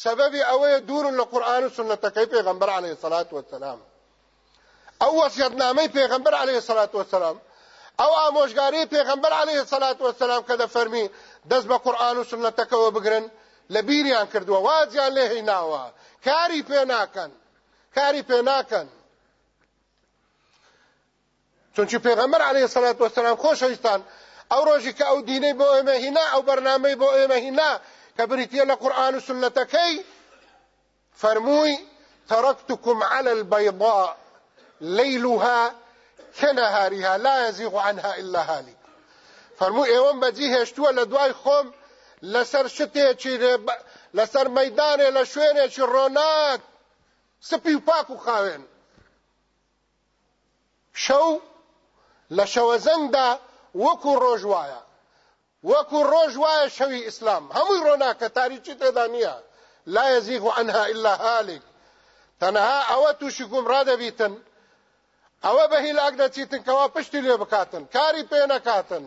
سەبەبی ئەوەیە دوورن لە قورآن و سنەتەکەی پێغەمبەر عليه سەلات وەسەلام ئەو وەسیەتنامەی پێغەمبەر عليه سەلات وەسەلام ئەو ئامۆژگاری پێغەمبەر عليه سەلات وەسەلام کە دەفەرمی دەست بە قورآن و سنەتەکەەوە بگرن لە بیریان کردووە وازیان لێ هێناوە کاری پێ ناکەن کاری پێ ناکەن چونکی پێغەمبەر عەلەیهی السەلات وەسەلام خۆشەویستان ئەو ڕۆژی کە ئەو دینەی بۆ ئێمە هینا ئەو بەرنامەی بۆ ئێمە هینا کە بریتە لە قورآن و سنەتەکەی فەرمووی تركتكم على البيضاء ليلها كنهارها لا يزيغ عنها إلا هالك فەرموو ئێوەم بەجی هێشتووە لە خۆم لەسەر شتێکی لەسەر مەدانێ لە شوێنێکی ڕۆناک سپی و پاک و خاوێن. شەو لە شەوەزەنگدا وەکو ڕۆژ وایە. وەکو ڕۆژ وایە شەوی ئیسلام. هەمووی ڕۆناکە تاریکی تێدا نییە؟ لا يزيغ عنها إلا هالك. تەنها ئەوە تووشی گومڕا دەبیتن. ئەوە بە هیلاک دەچیتن کەوا پشتی لێ بکاتن. کاری پێ نەکاتن.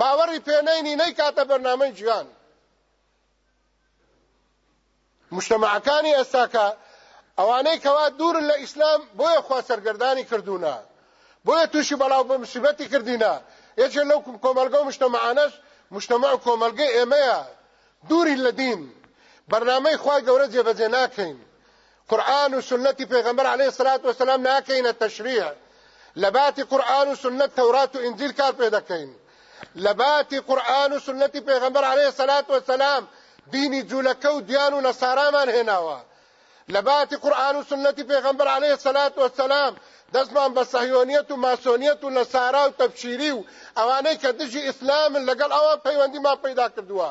باوەڕی پێنەینی نەیکاتە بەرنامەی گیان مشتمەعەکانی ئێستاکە ئەوانەی کەوا دوورن لە ئیسلام بۆیە خوا سەرگەردانی کردوونە بۆیە تووشی بەڵاو بە مسیبەتی کردینە. یەکێ لەو کۆمەلگە و موجتەمەعانەش موجتەمەع و کۆمەلگەی ئێمەیە. دووری لە دین. بەرنامەی خوای گەورە جێبەجێ ناکەین. قورآن و سنەتی پێغەمبەر عەلەیهی سەلات وەسەلام ناکەینە تەشریع لە باتی قورئان و سونەت تەورات و ئینجیل کار پێ دەکەین. لە باتی قورئان و سونەتی پێغەمبەر عليه الصلاة والسلام دینی جولەکە و دیان و نەسارامان هێناوە. لباتی قرآن و سنتی پیغمبر علیه الصلاة والسلام دەستمان بە سەهیۆنیەت و ماسۆنیەت و نەسارا و تەفشیری و ئەوانەی کە دژی ئیسلامن لەگەڵ ئەوە پەیوەندیمان پەیدا کردووە.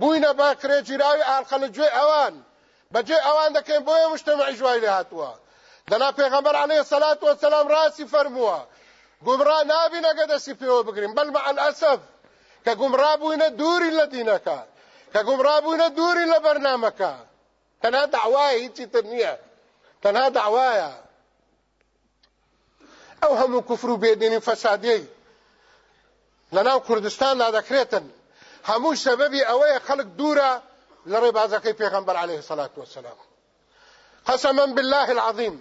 بووینە با کرێجیراوی ئاڵخە لە گوێ ئەوان بەجێ ئەوان دەکەین بۆیە مشتمەعی جوای لێ هاتووە. دەنا پێغەمبەر علیه الصلاة والسلام ڕاستی فەرمووە گمڕا نابینە گە دەستی پێوە بگرین بەل مع الأسف کە گمڕا بووینە دووری لە دینەکە. کە گمڕا بووینە دووری لە بەرنامەکە تەنها دعوایە هیچی تر نییە تەنها دعوایە ئەو هەموو کوفر و بێدینی فەسادەی لەناو کوردستاندا دەکرێتن هەموو سەبەبی ئەوەیە خەڵک دوورە لە ڕێبازەکەی پێغەمبەر عليه الصلاة والسلام. قسما بالله العظيم.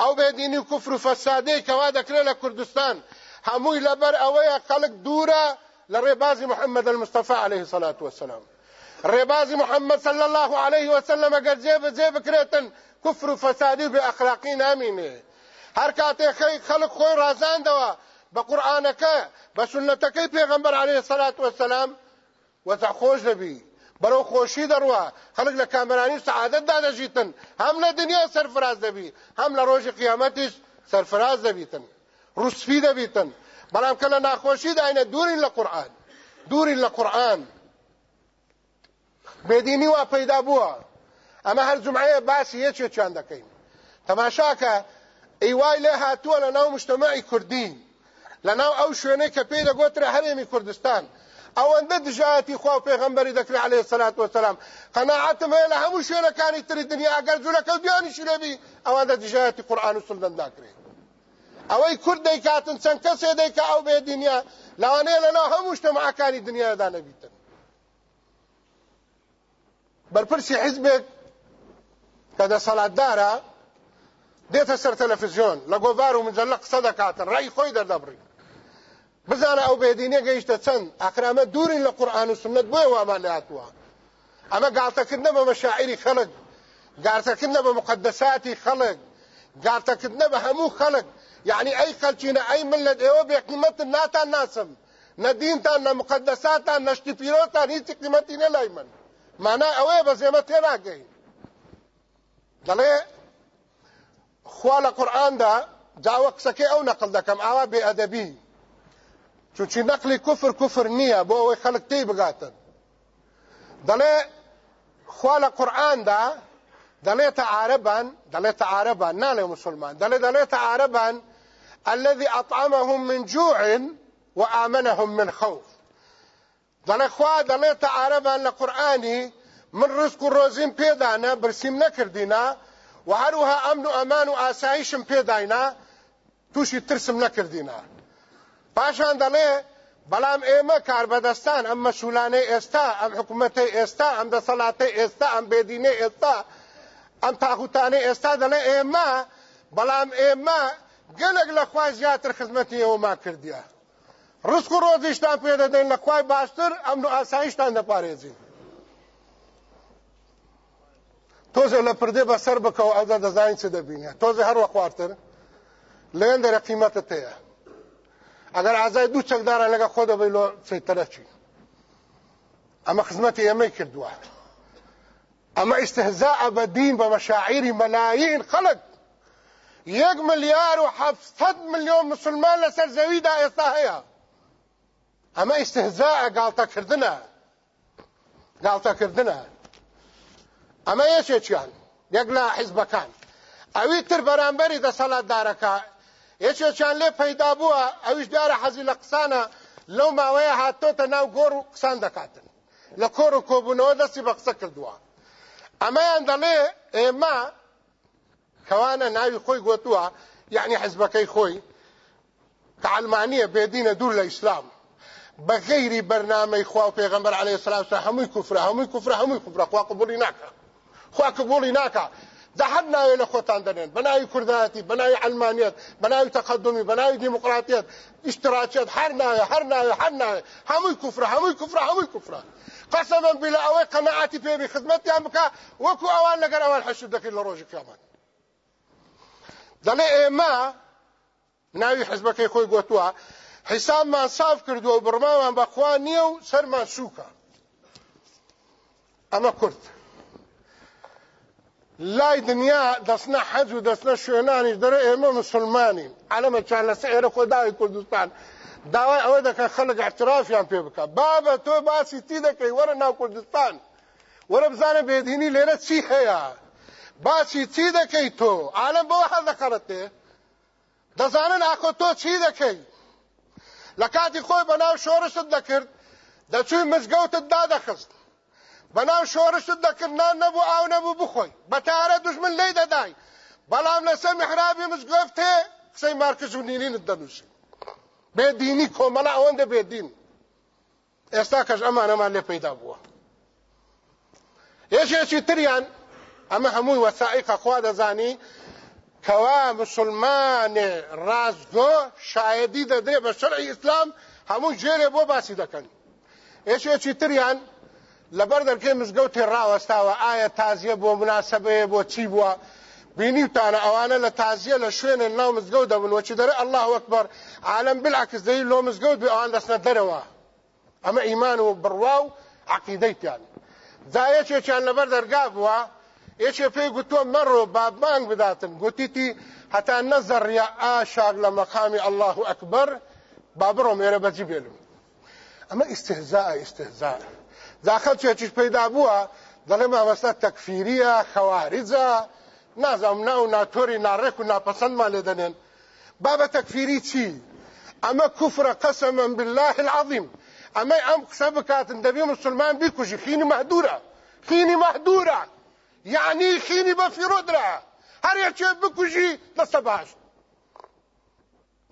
ئەو بێدینی و کوفر و فەسادەی کەوا دەکرێت لە کوردستان هەمووی لەبەر ئەوەیە خەڵک دوورە لە ڕێبازی محەممەد المستەفا عليه الصلاة والسلام. ڕێبازی محەممەد صلى الله عليه وسلم ئەگەر جێ بەجێ بکرێتن کوفر و فەسادی و بێ ئەخلاقی نامینێ هەر کاتێک خەڵک خۆی ڕازاندەوە بە عليه سەلات وەسەلام وەزع خۆش دەبی بەرەو خۆشی دەڕوە خەڵک لە کامرانی سعادەتدا دەژیتن هەم لە دنیا سەرفراز دەبی هەم لە ڕۆژی قیامەتیش سەرفراز دەبیتن ڕوسفی دەبیتن بەڵام کە لە ناخۆشی داینە دوورین لە بێدینی وا پەیدا بووە. ئەمە هەر جمعەیە باسی یەکێکیان دەکەین. تەماشاکە ئەیوای لێ هاتووە لە ناو مشتمەعی کوردی لە ناو ئەو شوێنەی کە پێی دەگوترە هەرێمی کوردستان. ئەوەندە دژایەتی خوا پێغەمبەری دەکرێت عليه الصلاة والسلام قەناعەتم هەیە لە هەموو شوێنەکانی تری دنیا ئەگەر جوولەکە دیانیشی لێبی ئەوەندە دژایەتی قورآن و سنت داکرێت ئەوەی کورد دەیکاتن چەند کەسێ دەیکە ئەو بێدینیا. لەوانەیە لەناو هەموو شتەمەعەکانی دنیادا نەبیتن. بەرپرسی حیزبێک کە دەسەڵاتدارە دێتە سەر تەلەڤیزیۆن لە گۆڤار و مجلە قسە دەکاتن ڕای خۆی دەردەبڕی بزانە ئەو بێدینە گەیشتە چەند ئەکرامە دوورین لە قورآن و سنت بۆیە وأمان هاتووە ئەمە گاڵتەکردنە بە مەشاعری خەڵک گارتەکردنە بە مقدساتی خەڵک گارتەکردنە بە هەموو خەڵک یعنی ئەی خەلچینە ئەی ملت ئێوە بێقیمەت ناتان ناسم نە دینتان نە مقدساتان نەشتی پیرۆتان هیچ قیمەتی نە لای من مانای ئەوەیە بە زێمە تێناگەین دەڵێ خوا لە قورئاندا جاوە قسەکەی ئەو نەقل دەکەم ئاوا بێئەدەبی چونچی نەقلی کوفر کوفر نییە بۆ ئەوەی خەڵک تێی بگاتن. دەڵێ خوا لە قورئاندا دەڵێتە عاربان دەڵێتە عاربان ناڵێ مسلمان. دەڵێ دەڵێتە عاربان الذي أطعمهم من جوع وآمنهم من خوف. دەڵێ خوا دەڵێتە عاربان لە قورئانی من ڕزق و ڕۆزیم پێدانە برسیم نەکردینا و هەروها ئەمن و ئەمان و ئاسایشم پێداینا تووشی ترسم نەکردینا. پاشان دەڵێ بەڵام ئێمە کاربەدەستان ئەم مەسوولانەی ئێستا ئەم حکوومەتەی ئێستا ئەم دەسەڵاتەی ئێستا ئەم بێدینەی ئێستا ئەم تاغوتانەی ئێستا دەڵێ ئێمە بەڵام ئێمە گەلێک لە خوای زیاتر خزمەتی ئێوەما کردیە. Rızk rozdişten peydedenine koy bastır, amnu asayişten de parezi. تۆزە لە پردێ بەسەر بکەوە ئەدا دەزانین چه دەبینە تۆزە هەروە خوارتر لەێن دەرە قیمەتە تەیە ئەگەر ئازای دوو چەکدارە لەگە خۆ دەبی لۆ چێتەرەچی ئەمە خزمەتی ئێمەی کردووە ئەمە ئیسهزا ئەبدین بە مەشاعری مەلایین خەڵک یەک ملیار و حەفسەد ملیۆن مسلمان لەسەر زەویدا ئێستا هەیە ئەمە ئیستهزاء گاڵتەکردنە. گاڵتەکردنە. ئەمە یەکێکیان یەک لە حیزبەکان. ئەوی تر بەرامبەری دەسەڵاتدارەکە یەکێکیان لێ پەیدا بووە ئەویش دیارە حەزی لە قسانە لەو ماوەیە هاتۆتە ناو گۆڕ و قسان دەکاتن. لە کۆڕ و کۆبوونەوە دەستی بە قسە کردووە. ئەمەیان دەڵێ ئێمە کەوانە ناوی خۆی گوتووە یعنی حزبەکەی خۆی. کە علمانیە بێدینە دوور لە ئیسلام. بەغەیری بەرنامەی خوا و پێغەمبەر عەلەیهی سەلام هەمووی کوفرە هەمووی کوفرە هەمووی کوفرە. خوا قبولی ناکە. خوا قبولی ناکە. دەهەر ناوێ لە خۆتان دەنێن. بەناوی کوردایەتی بەناوی علمانیت بەناوی تەقدمی بەناوی دیموقراتیت ئیشتراکیت هەر ناوێ هەر ناوێ هەر ناوێ. هەمووی کوفرە هەمووی کوفرە هەمووی کوفرە. قسما بلا ئەوەی قەنەعاتی پێبی خزمەتیان بکە وەکو ئەوان لەگەر ئەوان حەشر دەکەین لە ڕۆژی قیامەت. دەڵێ ئێمە ناوی حزبەکەی خۆی گوتووە حیسابمان ساف کردووە و بڕمامان بەخوا نییە و سەرمان سووکە. ئەمە کورد لای دنیا دەستنە حەج و دەستنە شوێنانی دەرە ئێمە مسلمانین علەمە چان ئێرە خۆ داوی کوردستان. داوای ئەوە دەکەن خەڵک اعترافیان پێ بکە. بابە تۆ باسی تی دەکەی وەرە ناو کوردستان. وەرە بزانە بێدینی لێرە چی هەیە؟ باسی چی دەکەی تۆ؟ عالم بەوە هەڵ دەکەڕێتێ دەزانن ئاخۆ تۆ چی دەکەی؟ لە کاتی خۆی بەناو شۆڕشت دەکرد دەچووی مزگەوتت دادەخست. بەناو شۆڕشت دەکرد نان نەبوو ئاو نەبوو بخۆی. بەتارە دوژمن لی دەدای. بەڵام لەسەر محرابی مزگەفتێ قسەی مارکز و نینینت دەنووسی. بێدینی کۆمەڵە ئەوەندە بێدین. ئێستا کەش ئەمانەمان لێ پەیدا بووە. یەکێکی تریان ئەمە هەمووی وەسائقە خوا دەزانی کەوا مسلمانێ ڕازگۆ شایدی دەدرێ بە شەرعی ئیسلام هەموو جێرێ بۆ باسی دەکەن. یەکێکی تریان لەبەر دەرکەی مزگەوتی ڕاوەستاوە ئایا تازیە بۆ مناسبەیە بۆ چی بووە؟ بینیوتانە ئەوانە لە تازیە لە شوێنە ناو مزگەوت دەبن وەچی دەرە الله وەکبەر عالم بالعکس دەی لۆ مزگەوت بێ ئەوان دەستنە دەرەوە. ئەمە ئیمان و بڕوا و عقیدەیتیان جایەکێکیان لەبەر دەرگا بووە یەکێ پێی گوتووە مەڕۆ بابانگ بداتن گوتیتی هەتا نەزەڕیا ئاشاک لە مەقامی الله ئەکبەر با بڕۆم ئێرە بەجی بێنم ئەمە ئیسهزاء ئیسهزاء داخەل چێکیش پەیدا بووە دەڵێ مامەستا تەکفیریە خەواریجە نازام ناو ناتۆری ناڕێک و ناپەسەندمان لێ دەنێن بابە تەکفیری بالله العظیم ئەمەی ئەم قسە بکاتن دەبێ مسلمان بیکوژی خینی مەهدورە خینی مەهدورە یعنی خینی بە فیرۆدرا هەر یەکێ بکوژی دەستە باش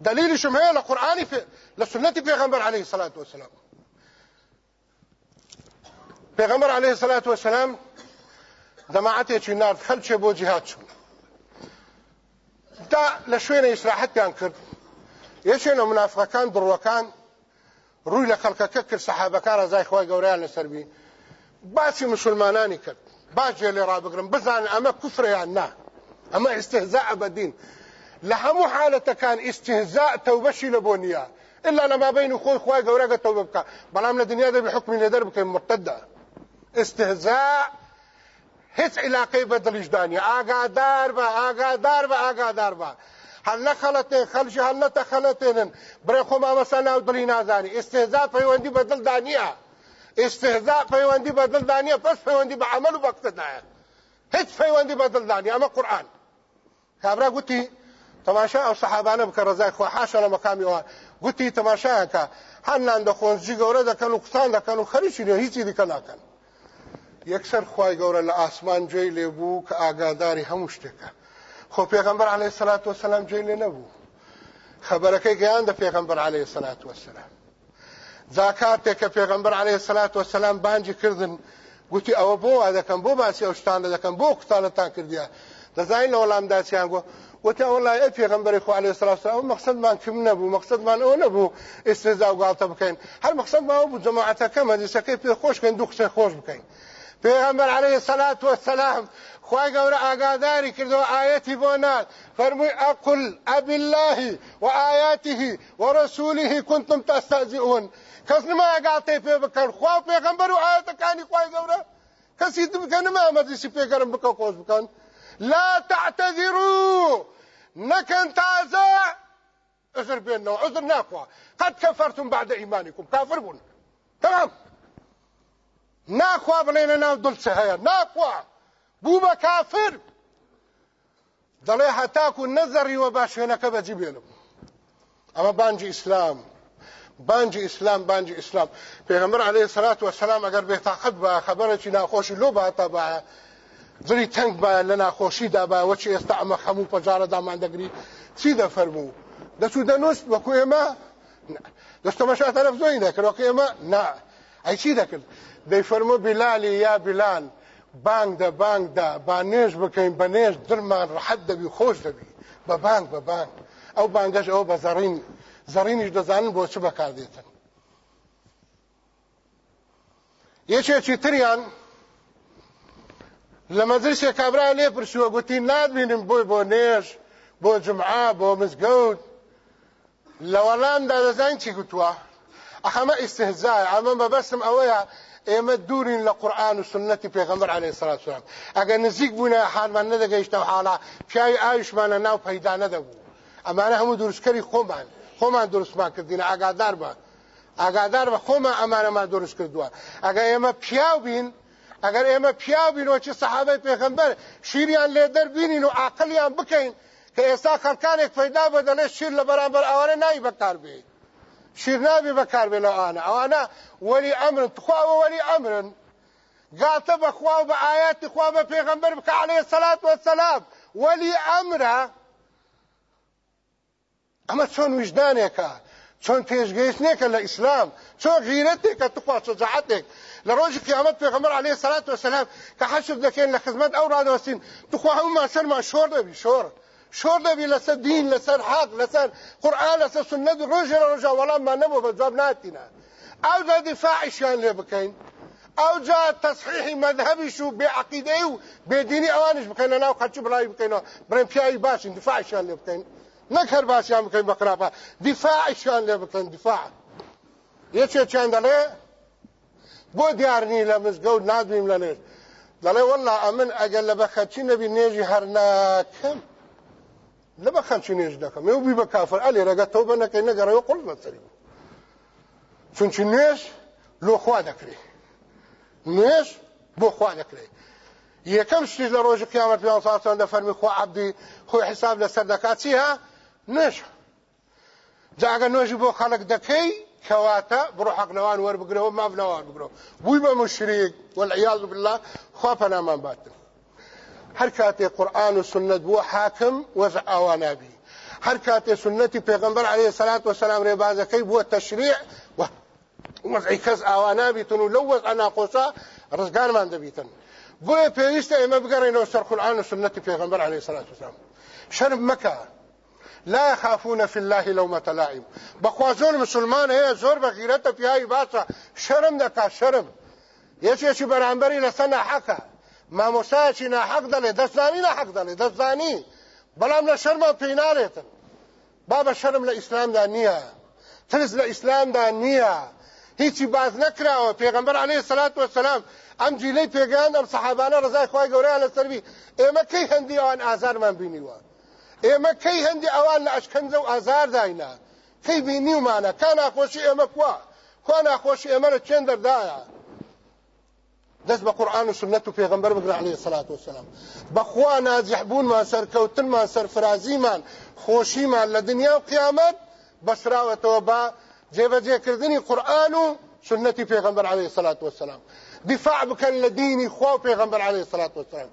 دلیلشم هەیە لە قورآانی لە سنەتی پێغەمبەر عەلەیهی سەلات وەسەلام پێغەمبەر عەلەیهی سەلات وەسەلام دەماعەتێکی نارد خەلچێ بۆ جیهاد چوون دا لە شوێنە ئیسراحەتیان کرد. یەکێنە منافقەکان دڕوەکان ڕووی لە خەڵکەکە کرد سەحابەکان ڕزای خۆی گەوریان لەسەربی باسی مسلمانانی کرد. باجێ لێ ڕابگرن بزانن ئەمە کوفریان نا ئەمە ئستهزاء بەدین لە هەموو حالەتەکان ئستهزاء تەوبەشی لە بۆ نییە إلا لما بين خوي خوي بەڵام لە دنیا دەبی حکمی لێدەر بکەین مرتدە استهزاء. علاقەی بە دڵیشدانی ئاگادار بە ئاگادار بە ئاگادار بە هەل نەخەڵەتێن خەلشی هەل نەتەخەڵەتێنن بڕێ خۆما مەسا ناو دڵی نازانی ئێستێزا پەیوەندی بە دڵدانیە ئێستێزا پەیوەندی بە دڵدانیە پس پەیوەندی بە عمل و بەقتدایە هیچ پەیوەندی بە دڵدانی ئەمە قورآن. کابرا گوتی تەماشا ئەو سەحابانە بکە ڕزای خۆ حاشە لە مەقامی ئەوان. گوتی تەماشایەکە هەرنان دەخۆنجی گەورە دەکەن و قوتان دەکەن و خەریکی لێ هیچی دیکە ناکەن. یەکسەر خی گەورە لە ئاسمان جێی لێبوو کە ئاگاداری هەموو شتێکە. خۆ پێغمبەر عليه سلات وسلام جێی لێ نەبوو. خەبەرەکەی گەیان دە پێغمبەر عليه سلات وسلام زاکاتێک کە پێغمبەر عليه سلات وسلام بانجی کردن گوتی ئەوە بۆ وا دەکەم بۆ باسی ئەو شتانە دەکەم بۆ قوتانەتان کردیا. دەزانین لە وەڵام داچیان گۆ وتە وڵای ئە پێغمبەری خو عليه سلات وسلام مەقصدمان کم نەبوو مەقصدمان ئەوە نەبوو ئێستێزا و گاڵتە بکەین. هەر مەقصدمان بوو جەماعەتەکە مەجلیسەکەی پێ خۆشکەین دوو قسەی خۆش بکەین. پیغمبر علیه الصلاة والسلام خوای گەورە ئاگاداری کردەوە ئاەتی بۆ نات فەرمووی ئەقل ئەب الله وآياته ورسوله كنتم تستهزئون. کەس نما ئاگاتەی پێ بکەن. خوا پێغمبەر و ئاەتەکانی خوای گەورە. کەسی بکە نما مەجلیسی پێگەرم بکە خۆش بکەن. لا تعتذروا! نەکەن تازە! عذر بێنەوە عذر ناخوا. قد كفرتم بعد إيمانكم. كافر بون تمام. ناخوا بڵێنە ناو دڵچە هەیە. ناخوا. بوو بە کافر. دەڵێ هەتاکو نەزەڕیوە با شوێنەکە بەجی بێنم ئەمە بانجی ئیسلام. بانج اسلام بانج اسلام. پیغمبر علیه الصلاة والسلام اگر به طاقت به خبره چې ناخوش لو به تبع زری تنگ به لنا خوشی دا به چې استعمه خمو په جاره د ماندګری سی دا فرمو د سودانوس وکویما دستو مشه طرف زوی دا کړو کېما نه ای سی دا کړ دی فرمو بلال یا بلال بانگ دا بانگ دا بانیش بکەین بنیش درمان راحت دەبی خۆش دەبی بە بانگ بە بانگ. ئەو بانگەش ئەوە بەزەڕین زەڕینیش دەزانن بۆ چ بەکاردێتن. یەکێکی تریان لە مەجلسێ کابرا لێ پرسیوە گوتی نادبینم بۆی بۆ نێژ بۆ جمعا بۆ مزگەوت. لە وەڵامدا دەزان چی گوتووە؟ ئەحەمە ئیسهزای ئەمە بەبەسم ئەوەیە ئێمە دوورین لە قورآن و سنەتی پێغەمبەر الصلاة والسلام ئەگەر نزیک بوونە حالمان نەدەگەیشتە حاڵا پیاوی ئاویشمانە ناو پەیدا نەدەبوو. ئەمانە هەموو دروستکەری خۆمان. خۆمان دروستمان کردینە ئاگادار بە. ئاگادار بە خۆمان ئەمانەمان دروست کردووە. ئەگەر ئێمە پیاو بین ئەگەر ئێمە پیاو بینەوە چی سەحابەی پێغەمبەر شیریان لێ دەربینین و عاقلیان بکەین کە ئێستا خەڵکانێک پەیدا بە دەڵێ شیر لە بەرامبەر ئەوانە نای بەکار بێت شیرنابی بەکار بێ لە ئاە ئەوانە وەلی ئەمرن تخواوە وەلی ئەمرن. گاتە بەخوا و بە ئاياتی خوا بە پێغەمبەر بکە عليه سەلات وەسەلام. وەلی ئەمرە ئەمە چۆن وجدانێکە؟ چۆن پێشگەیشتێکە لە ئیسلام؟ چۆن غیرەتێکە تخوا شجاعتێک لە ڕۆژی قیامەت پێغەمبەر عليه سەلات وەسەلام کە حەشر دەکەین لە خزمەت ئەو ڕادەوەستین تخوا هەمومان سەرمان شۆر دەبی شۆر. شۆر دەبی لەسەر دین لەسەر حەق لەسەر قورئان لەسەر سنەت ڕۆژێ ڕۆژە وەڵاممان نەبوو بە جواب ناتینە ئەو دا دیفاعیشیان لێ بکەین. أو جا تصحیح مذهبیش و بعقیده و بدینی اوانش بکەین لە ناو خەچ بڵاوی بکەینەوە. بڕێن پیاوی باشین دفاعشان لێ بکەین. نەک هەر باشیان بکەین بە قراپە دیفاعشان لێ بکەن دیفاع یەکێکیان دەڵێ بۆ دیارنی لە مزگەوت نادویم لە نێژ دەڵێ وەڵا ئەمن ئەگەر لە بەخەچی نەبی نێژی هەر ناکەم لە بە خەلکی نێژ دەکەم ێ بی بە کافر ئەلێ ڕەگە تەو بە نەکەی نەگەڕەوە قوڵ بەسەری چونچ نوێژ لۆخوا دەکرێت نوێژ بۆ خوا دەکرێت یەکەم شتی لە ڕۆژی قیامەت پێ ساسان دەفەرمی خوا عەبدی خۆی حساب لەسەر دەکات ها؟ نوێژ جاگە نوێژی بۆ خەڵک دەکەی کەواتە بڕۆ حەقنەوان وەربگرەوە مافنەوان بگرەوە. بووی بە مشریک والعیاذ بالله خوا پەنامان باتن هەر کاتێ قورآن و سنت بووە حاکم وەزع ئاوا نابی. هەر کاتێ سنەتی پێغمبەر عليه سلات وسلام ڕێبازەکەی بووە تەشریع وەزعی کەس ئاوا نابیتن و لەو وەزع ناقۆسا ڕزگارمان دەبیتن. بۆیە پێویستە ئێمە بگەڕێنەوە سەر قورآن و سنەتی پێغمبەر عليه سلات وسلام شەرم مەکە. لا يخافون في الله لومة لائم بخوا زور مسلمان هي زور بغيرته پیای باسا شرم دکا شرم. یش یش برانبري لسنا حقا ما مساچی نه حق دله دزانی نه حق دله دزانی بلام له شرم پینارته بابا شرم له اسلام دانیه ترس له اسلام دانیه هیچی باز نکراوه پیغمبر علیه الصلاة والسلام ئەم جیلەی پێگەیان ئەم سەحابانە ڕزای خخوای گەورەیان لە سەروی ئێمە کەی هەندی ئەوان ئازارمان بینیوە؟ ئێمە کەی هەندی ئەوان لە ئەشکەنجە و ئازار داینا کەی بینیومانە؟ کا ناخۆشی ئێمە کووە خوا ناخۆشی ئێمە لە چێن دەردایە؟ دەست بە قورآن و سنت و پێغمبەر بگرە عليه الصلاة والسلام بەخوا بوونمان سەرکەوتنمان سەرفرازیمان خۆشیمان لە دنیا و قیامەت بەسراوەتەوە بە جێبەجێکردنی قورآن و سنتی پێغمبەر عليه الصلاة والسلام دفاع بکەن لە دینی خوا و پێغمبەر الصلاة والسلام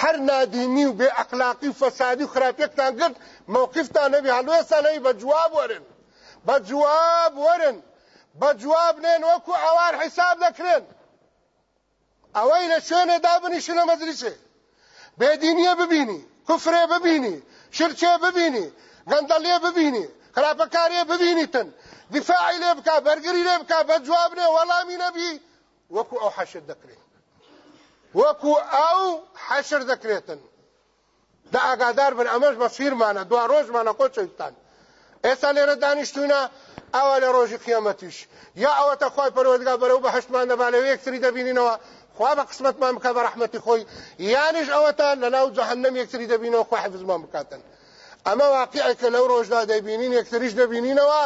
هەر نادینی و بێ ئەخلاقی و فەسادی و خراپێکتان کرد موقفتان نەبی. هەڵوێسانەی بە جواب وەرن. بە جواب وەرن. بە جواب نێن وەکو ئەوان حیساب دەکرێن. ئەوەی لە شوێنێ دابنیشن لە مەجلیسێ بێدینیە ببینی کوفرێ ببینی شرچێ ببینی گەندەڵێ ببینی خراپەکاریە ببینیتن دیفاعی لێ بکە بەرگری لێ بکە بە جواب نێ وەڵامی نەبی. وەکو ئەو حەشر دەکرێت وەکو ئەو حەشر دەکرێتن. دا ئاگادار بن ئەمەش بەسیرمانە دوا ڕۆژمانە کۆچەوتان ئێستا لێرە دانیشتونە ئەوە لە ڕۆژی قیامەتیش. یا ئەوەتە خۆی پەرۆدگا بەرەو بە هەشتمان دەبا لەوە یەکتری دەبینینەوە خوا بە قسمەتمان بکە بە ڕەحمەتی خۆی. یانیش ئەوەتان لە ناو جەهەنەم یەکتری دەبینەوە خوا حفزمان بکاتن. ئەمە واقعەکە لەو ڕۆژدا دەبینین یەکتریش دەبینینەوە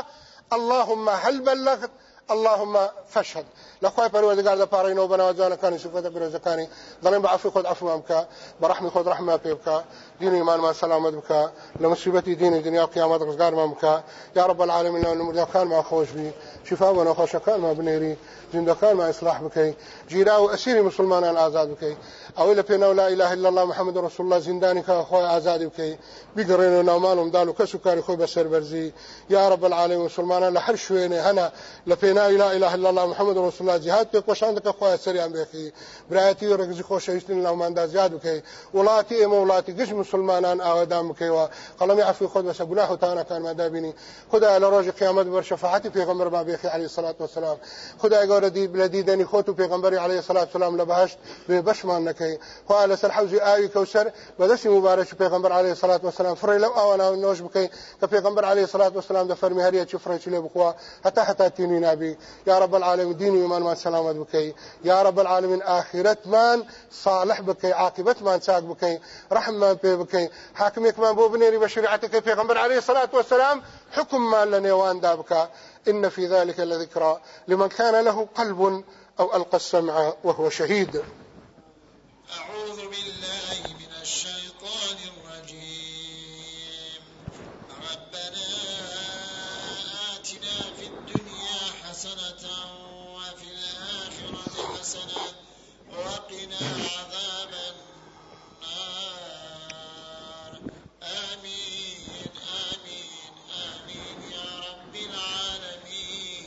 اللهم هل بلغت اللهم فاشهد لخوای پروردگار د پاره نو بناو ځان کانی صفات برزکانی ظلم بعفو خود عفو امکا برحمه خود رحمه پیبکا دين ایمان ما سلامت بکا لمصیبت دین دنیا قیامت رزگار ما بکا یا رب العالمین لو نمر کان ما خوش بی شفاء و خوش کان ما بنيري زندکان ما اصلاح بکەی. جیرا و ئەسیری مسلمانان ئازاد بکەی. ئەوەی لە پێناو لا اله الا الله محمد رسول الله زندانی کا خۆی ئازادی بکەی. بیگەڕێنەوە ناومانم دال و کەس و کاری خۆی بەسەر بەرزی. یا رب العالمین مسلمانان لە هەر شوێنێ هەنا لە پێناوی لا اله الا الله محمد رسول الله جهاد پێ کۆشان دەکە خۆی سەریان بێخی برایەتی ڕگزی خۆشەویستن ناوماندا زیاد بکەی وڵاتی ئێمە وڵاتی گشت مسلمانان ئاوادان بکەیەوە قەڵەمی عفوی خۆت بەسە گوناه و تانەکانمان دابینی خدای لە ڕۆژی قیامەت بەر شەفاعەتی پێغەمبەر با بێخی علیه الصلاة والسلام خدای گەورە دی لە دیدەنی خۆت و پێغەمبەری عليه الصلاة والسلام لە بەهشت بێ بەشمان نەکەی خوا لەسەر حوزی ئاوی کەوسەر بەدەستی مبارەکی پێغەمبەر عليه الصلاة والسلام فڕی لەو ئاواناو نۆش بکەی کە پێغەمبەر عليه الصلاة والسلام دەفەرمی هەریەکی فڕێکی لێ بخوا. هەتا هەتا تینی نابی یا رب العالمین دین و ایمانمان سلامت بکەی یا رب العالمین آخرتمان صالح بکەی عاقبەتمان چاک بکەی رحممان پێ بکەی حاکمێکمان بۆ بنێری بە شریعەتەکەی پێغەمبەر عليه الصلاة والسلام حكممان لە نێواندا بکە إن في ذلك لذكرى لمن كان له قلب أو ألقى السمع وهو شهيد أعوذ بالله من الشيطان الرجيم ربنا آتنا في الدنيا حسنة وفي الآخرة حسنة وقنا عذاب النار آمين آمين آمين يا رب العالمين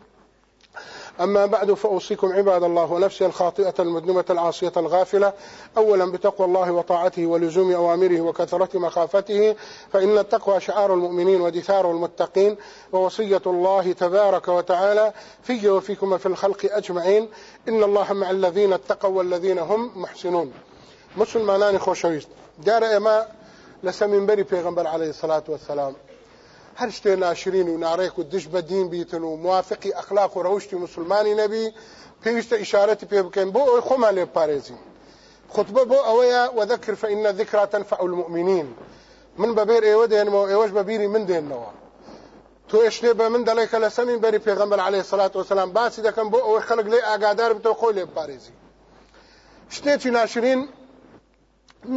أما بعد فأوصيكم عباد الله ونفسي الخاطئة المذنبة العاصية الغافلة. أولا بتقوى الله وطاعته ولزوم أوامره وكثرة مخافته فإن التقوى شعار المؤمنين ودثار المتقين ووصية الله تبارك وتعالى في وفيكم في الخلق أجمعين. إن الله مع الذين اتقوا والذين هم محسنون. مسلمانان خوشويست. دار إما لسمين بري پیغمبر عليه الصلاة والسلام. هەر شتێ ناشرین و ناڕێک و دش بە دین بیتن و موافقی ئەخلاق و ڕەوشی مسلمانی نەبی پێویستە ئیشارەتی پێ بکەین بۆ ئەوی خۆمان لێ پارێزین. خطبە بۆ ئەوەیە وەذەکر فإن ذکرا تنفع المؤمنین. من بەبێر ئێوە دێنمەوە ئێوەش بەبیری من دێنەوە تۆ شتێ بە من دەڵێ کە لە سەمین بەری پێغەمبەر عليه سڵات وسلام باسی دەکەم بۆ ئەوەی خەڵک لێ ئاگادار بتەوە خۆی لێ پارێزی. شتێکی ناشرین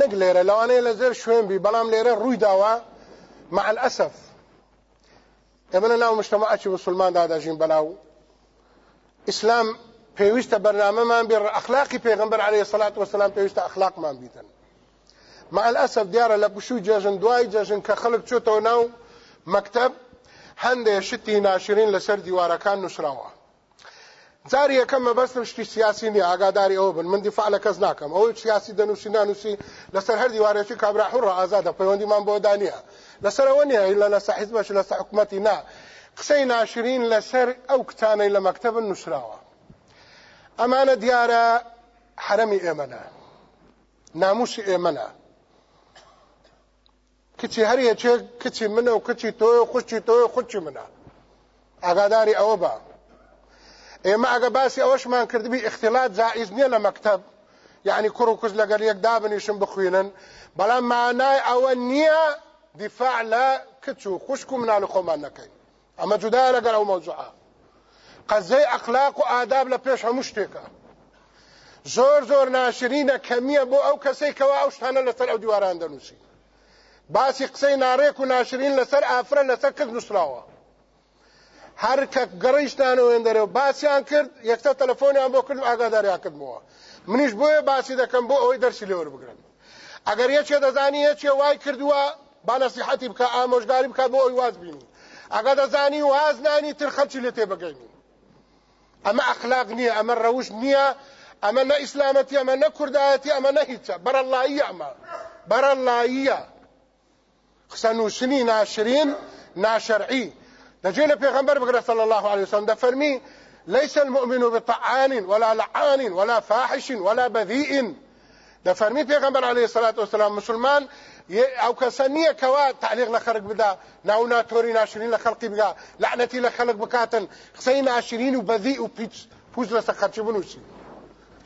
نەک لێرە لەوانەیە لە زێر شوێن بی بەڵام لێرە مع الأسف. ئێمە لە ناو مشتمەعی مسلماندا دەژین بەناو ئیسلام پێویستە بەرنامەمان بێ ئەخلاقی پێغمبەر عليه سەلات وسلام پێویستە ئەخلاقمان بیتن. مع الأسف دیارە لە بشوی جێژن دوای جێژن کە خەڵک چۆتەوە ناو مەکتب هەندێک شتی ناشرین لەسەر دیوارەکان نووسراوە. جاری یەکەم مەبەستم شتی سیاسی نیە ئاگاداری ئەوە بن. من دیفاع لە کەس ناکەم. ئەوەی سیاسی دەنووسی نانووسی لەسەر هەر دیوارێکی کابرا حوڕ ئازادە. پەیوەندیمان بۆ دانیە. لەسەرەوە نیە لە لە سەحیز باش لە حکوومەتی نا. قسەی ناشرین لەسەر ئەو کتانەی لە مەکتەبن نووسراوە ئەمانە دیارە حرەمی ئێمەە ناموسی ئێمەە کچی هەر یەکێک کچی منە و کچی تۆی خوشتی تۆی خوچی منە. ئاگاداری ئەوە بە. ئێمە ئەگە باسی ئەوەشمان کردبی اختیلات جائز نییە لە مەکتب یعنی کوڕ و کوز لەگەر یەک دابنیشم بخوێنن بەڵام مانای ئەوە نییە دیفاع لە کچ و خوشک و منال خۆمان نەکەین ئەمە جودا لەگەر ئەو مەوزوعە قەزەی ئەخلاق و ئاداب لە پێش هەموو شتێکە زۆر زۆر ناشرینە کەمیە بۆ ئەو کەسەی کەوا ئەو شتانە لەسەر ئەو دیواران دەنووسی باسی قسەی ناڕێک و ناشرین لەسەر ئافرە لەسەر کەس نووسراوە هەر کە گەڕیشتانەوە دەرەوە باسییان کرد یەکتە تەلەفۆنیان بۆ کرد ئاگاداریان کردمەوە منیش بۆیە باسی دەکەم بۆ ئەوەی دەرسی لێوە بگرن ئەگەر یەکێ دەزانی یەکێ وای کردووە با نەسیحەتی بکە ئامۆژگاری بکات بۆ ئەوی واز بینی. ئەگە دەزانی واز نانی تر خەلکی لێ تێبگەینی ئەمە ئەخلاق نییە ئەمە ڕەوش نییە ئەمە نە ئیسلامەتی ئەمە نە کوردایەتی ئەمە نە هیچە بەرەڵاییە ئەمە. بەرەڵاییە قسە نووسنی ناشرین ناشەرعی. دەجێ لە پێغەمبەر بگرە صلى الله عليه وسلم دەفەرمی ليس المؤمن بطعان ولا لعان ولا فاحش ولا بذيء دەفەرمی پێغەمبەر عليه الصلاة والسلام مسلمان ئەو کەسە نییە کەوا تعلیق لە خەرق بدا ناو ناتۆری ناشرین لە خەڵقی بگا لعنەتی لە خەڵک بکاتن. قسەی ناشرین و بەذی و پیچ پوز لەسەر خەرچی بنووسی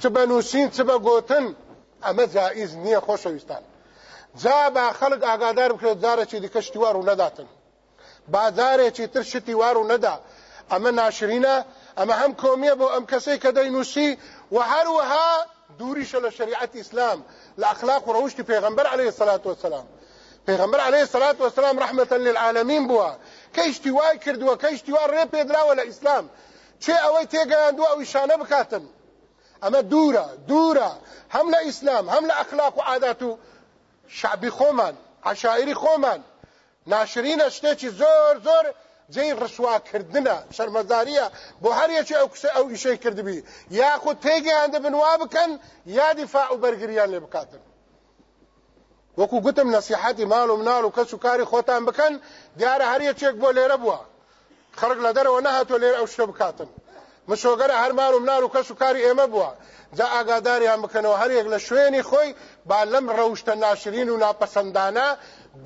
چ بە نووسین چ بە گۆتن ئەمە جائز نییە خۆشەویستان جا با خەڵک ئاگادار بکرێت جارێکی دیکە شتیوار و نەداتن بازارێکی تر شتی وار و نەدا ئەمە ناشرینە ئەمە هەم کۆمیە بۆ ئەم کەسەی کە دەینووسی و هەروەها دووریشە لە شریعەتی ئیسلام لە ئەخلاق و ڕەوشتی پێغەمبەر عليه الصلاة والسلام. پێغەمبەر عليه الصلاة والسلام رحمة للعالمين بووە کەیشتی وای کردووە کەیشتی وا ڕێ پێدراوە لە ئیسلام چێ ئەوەی تێگەیاندووە ئەو شانە بکاتن دوورە هەم لە ئیسلام هەم لە ئەخلاق و عادات و شعبی خۆمان عشائری خۆمان ناشرینە شتێکی زۆر زۆر جێی ڕسواکردنە شەرمەزاریە بۆ هەرەکی ئەو کسە ئەو ئیشەی کردبی. یاخود تێگەیان دەبن وا بکەن یا دیفاع و بەرگریان لێ بکاتن. وەکو گوتم نەسیحەتی ماڵ و مناڵ و کەس و کاری خۆتان بکەن دیارە هەرەکێک بۆ لێرە بووە. خەرق لە دەرەوە نەهاتۆ لێرە ئەو شتە بکاتن. مشۆگەرە هەر ماڵ و مناڵ و کەس و کاری ئێمە بووە. جا ئاگاداریان بکەنەوە هەرێک لە شوێنی خۆی با لەم ڕەوشتە ناشرین و ناپەسەندانە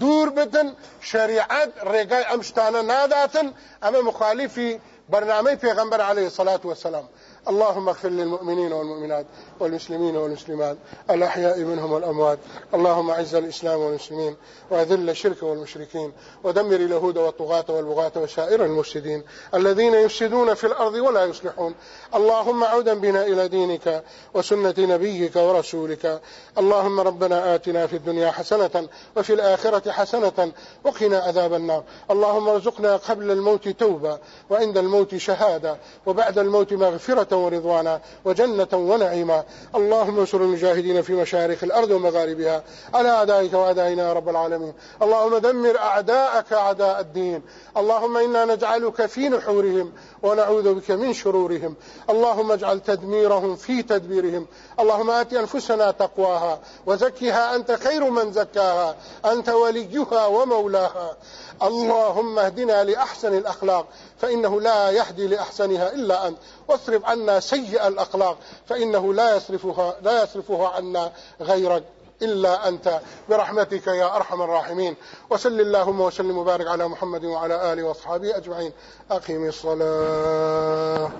دوور بتن شریعت ڕێگای ئەم شتانە ناداتن. ئەمە مخالیفی بەرنامەی پێغەمبەر عليه سەلات وسلام اللهم اغفر للمؤمنين والمؤمنات. والمسلمين والمسلمات الأحياء منهم والأموات. اللهم أعز الإسلام والمسلمين وأذل الشرك والمشركين ودمر اليهود والطغاة والبغاة وسائر المفسدين الذين يفسدون في الأرض ولا يصلحون. اللهم عودا بنا إلى دينك وسنة نبيك ورسولك. اللهم ربنا آتنا في الدنيا حسنة وفي الآخرة حسنة وقنا عذاب النار. اللهم ارزقنا قبل الموت توبة وعند الموت شهادة وبعد الموت مغفرة ورضوانا وجنة ونعيما. اللهم انصر المجاهدين في مشارق الأرض ومغاربها. على أعدائك وأعدائنا يا رب العالمين. اللهم دمر أعداءك أعداء الدين. اللهم إنا نجعلك في نحورهم ونعوذ بك من شرورهم. اللهم اجعل تدميرهم في تدبيرهم. اللهم آت أنفسنا تقواها وزكها أنت خير من زكاها. أنت وليها ومولاها. اللهم اهدنا لأحسن الأخلاق فإنه لا يهدي لأحسنها إلا أنت. واصرف عنا سيء الأخلاق فإنه لا يصرفها, لا يصرفها عنا غيرك إلا أنت. برحمتك يا أرحم الراحمين. وسل اللهم وسلم وبارك على محمد وعلى آله وأصحابه أجمعين. أقيم الصلاة.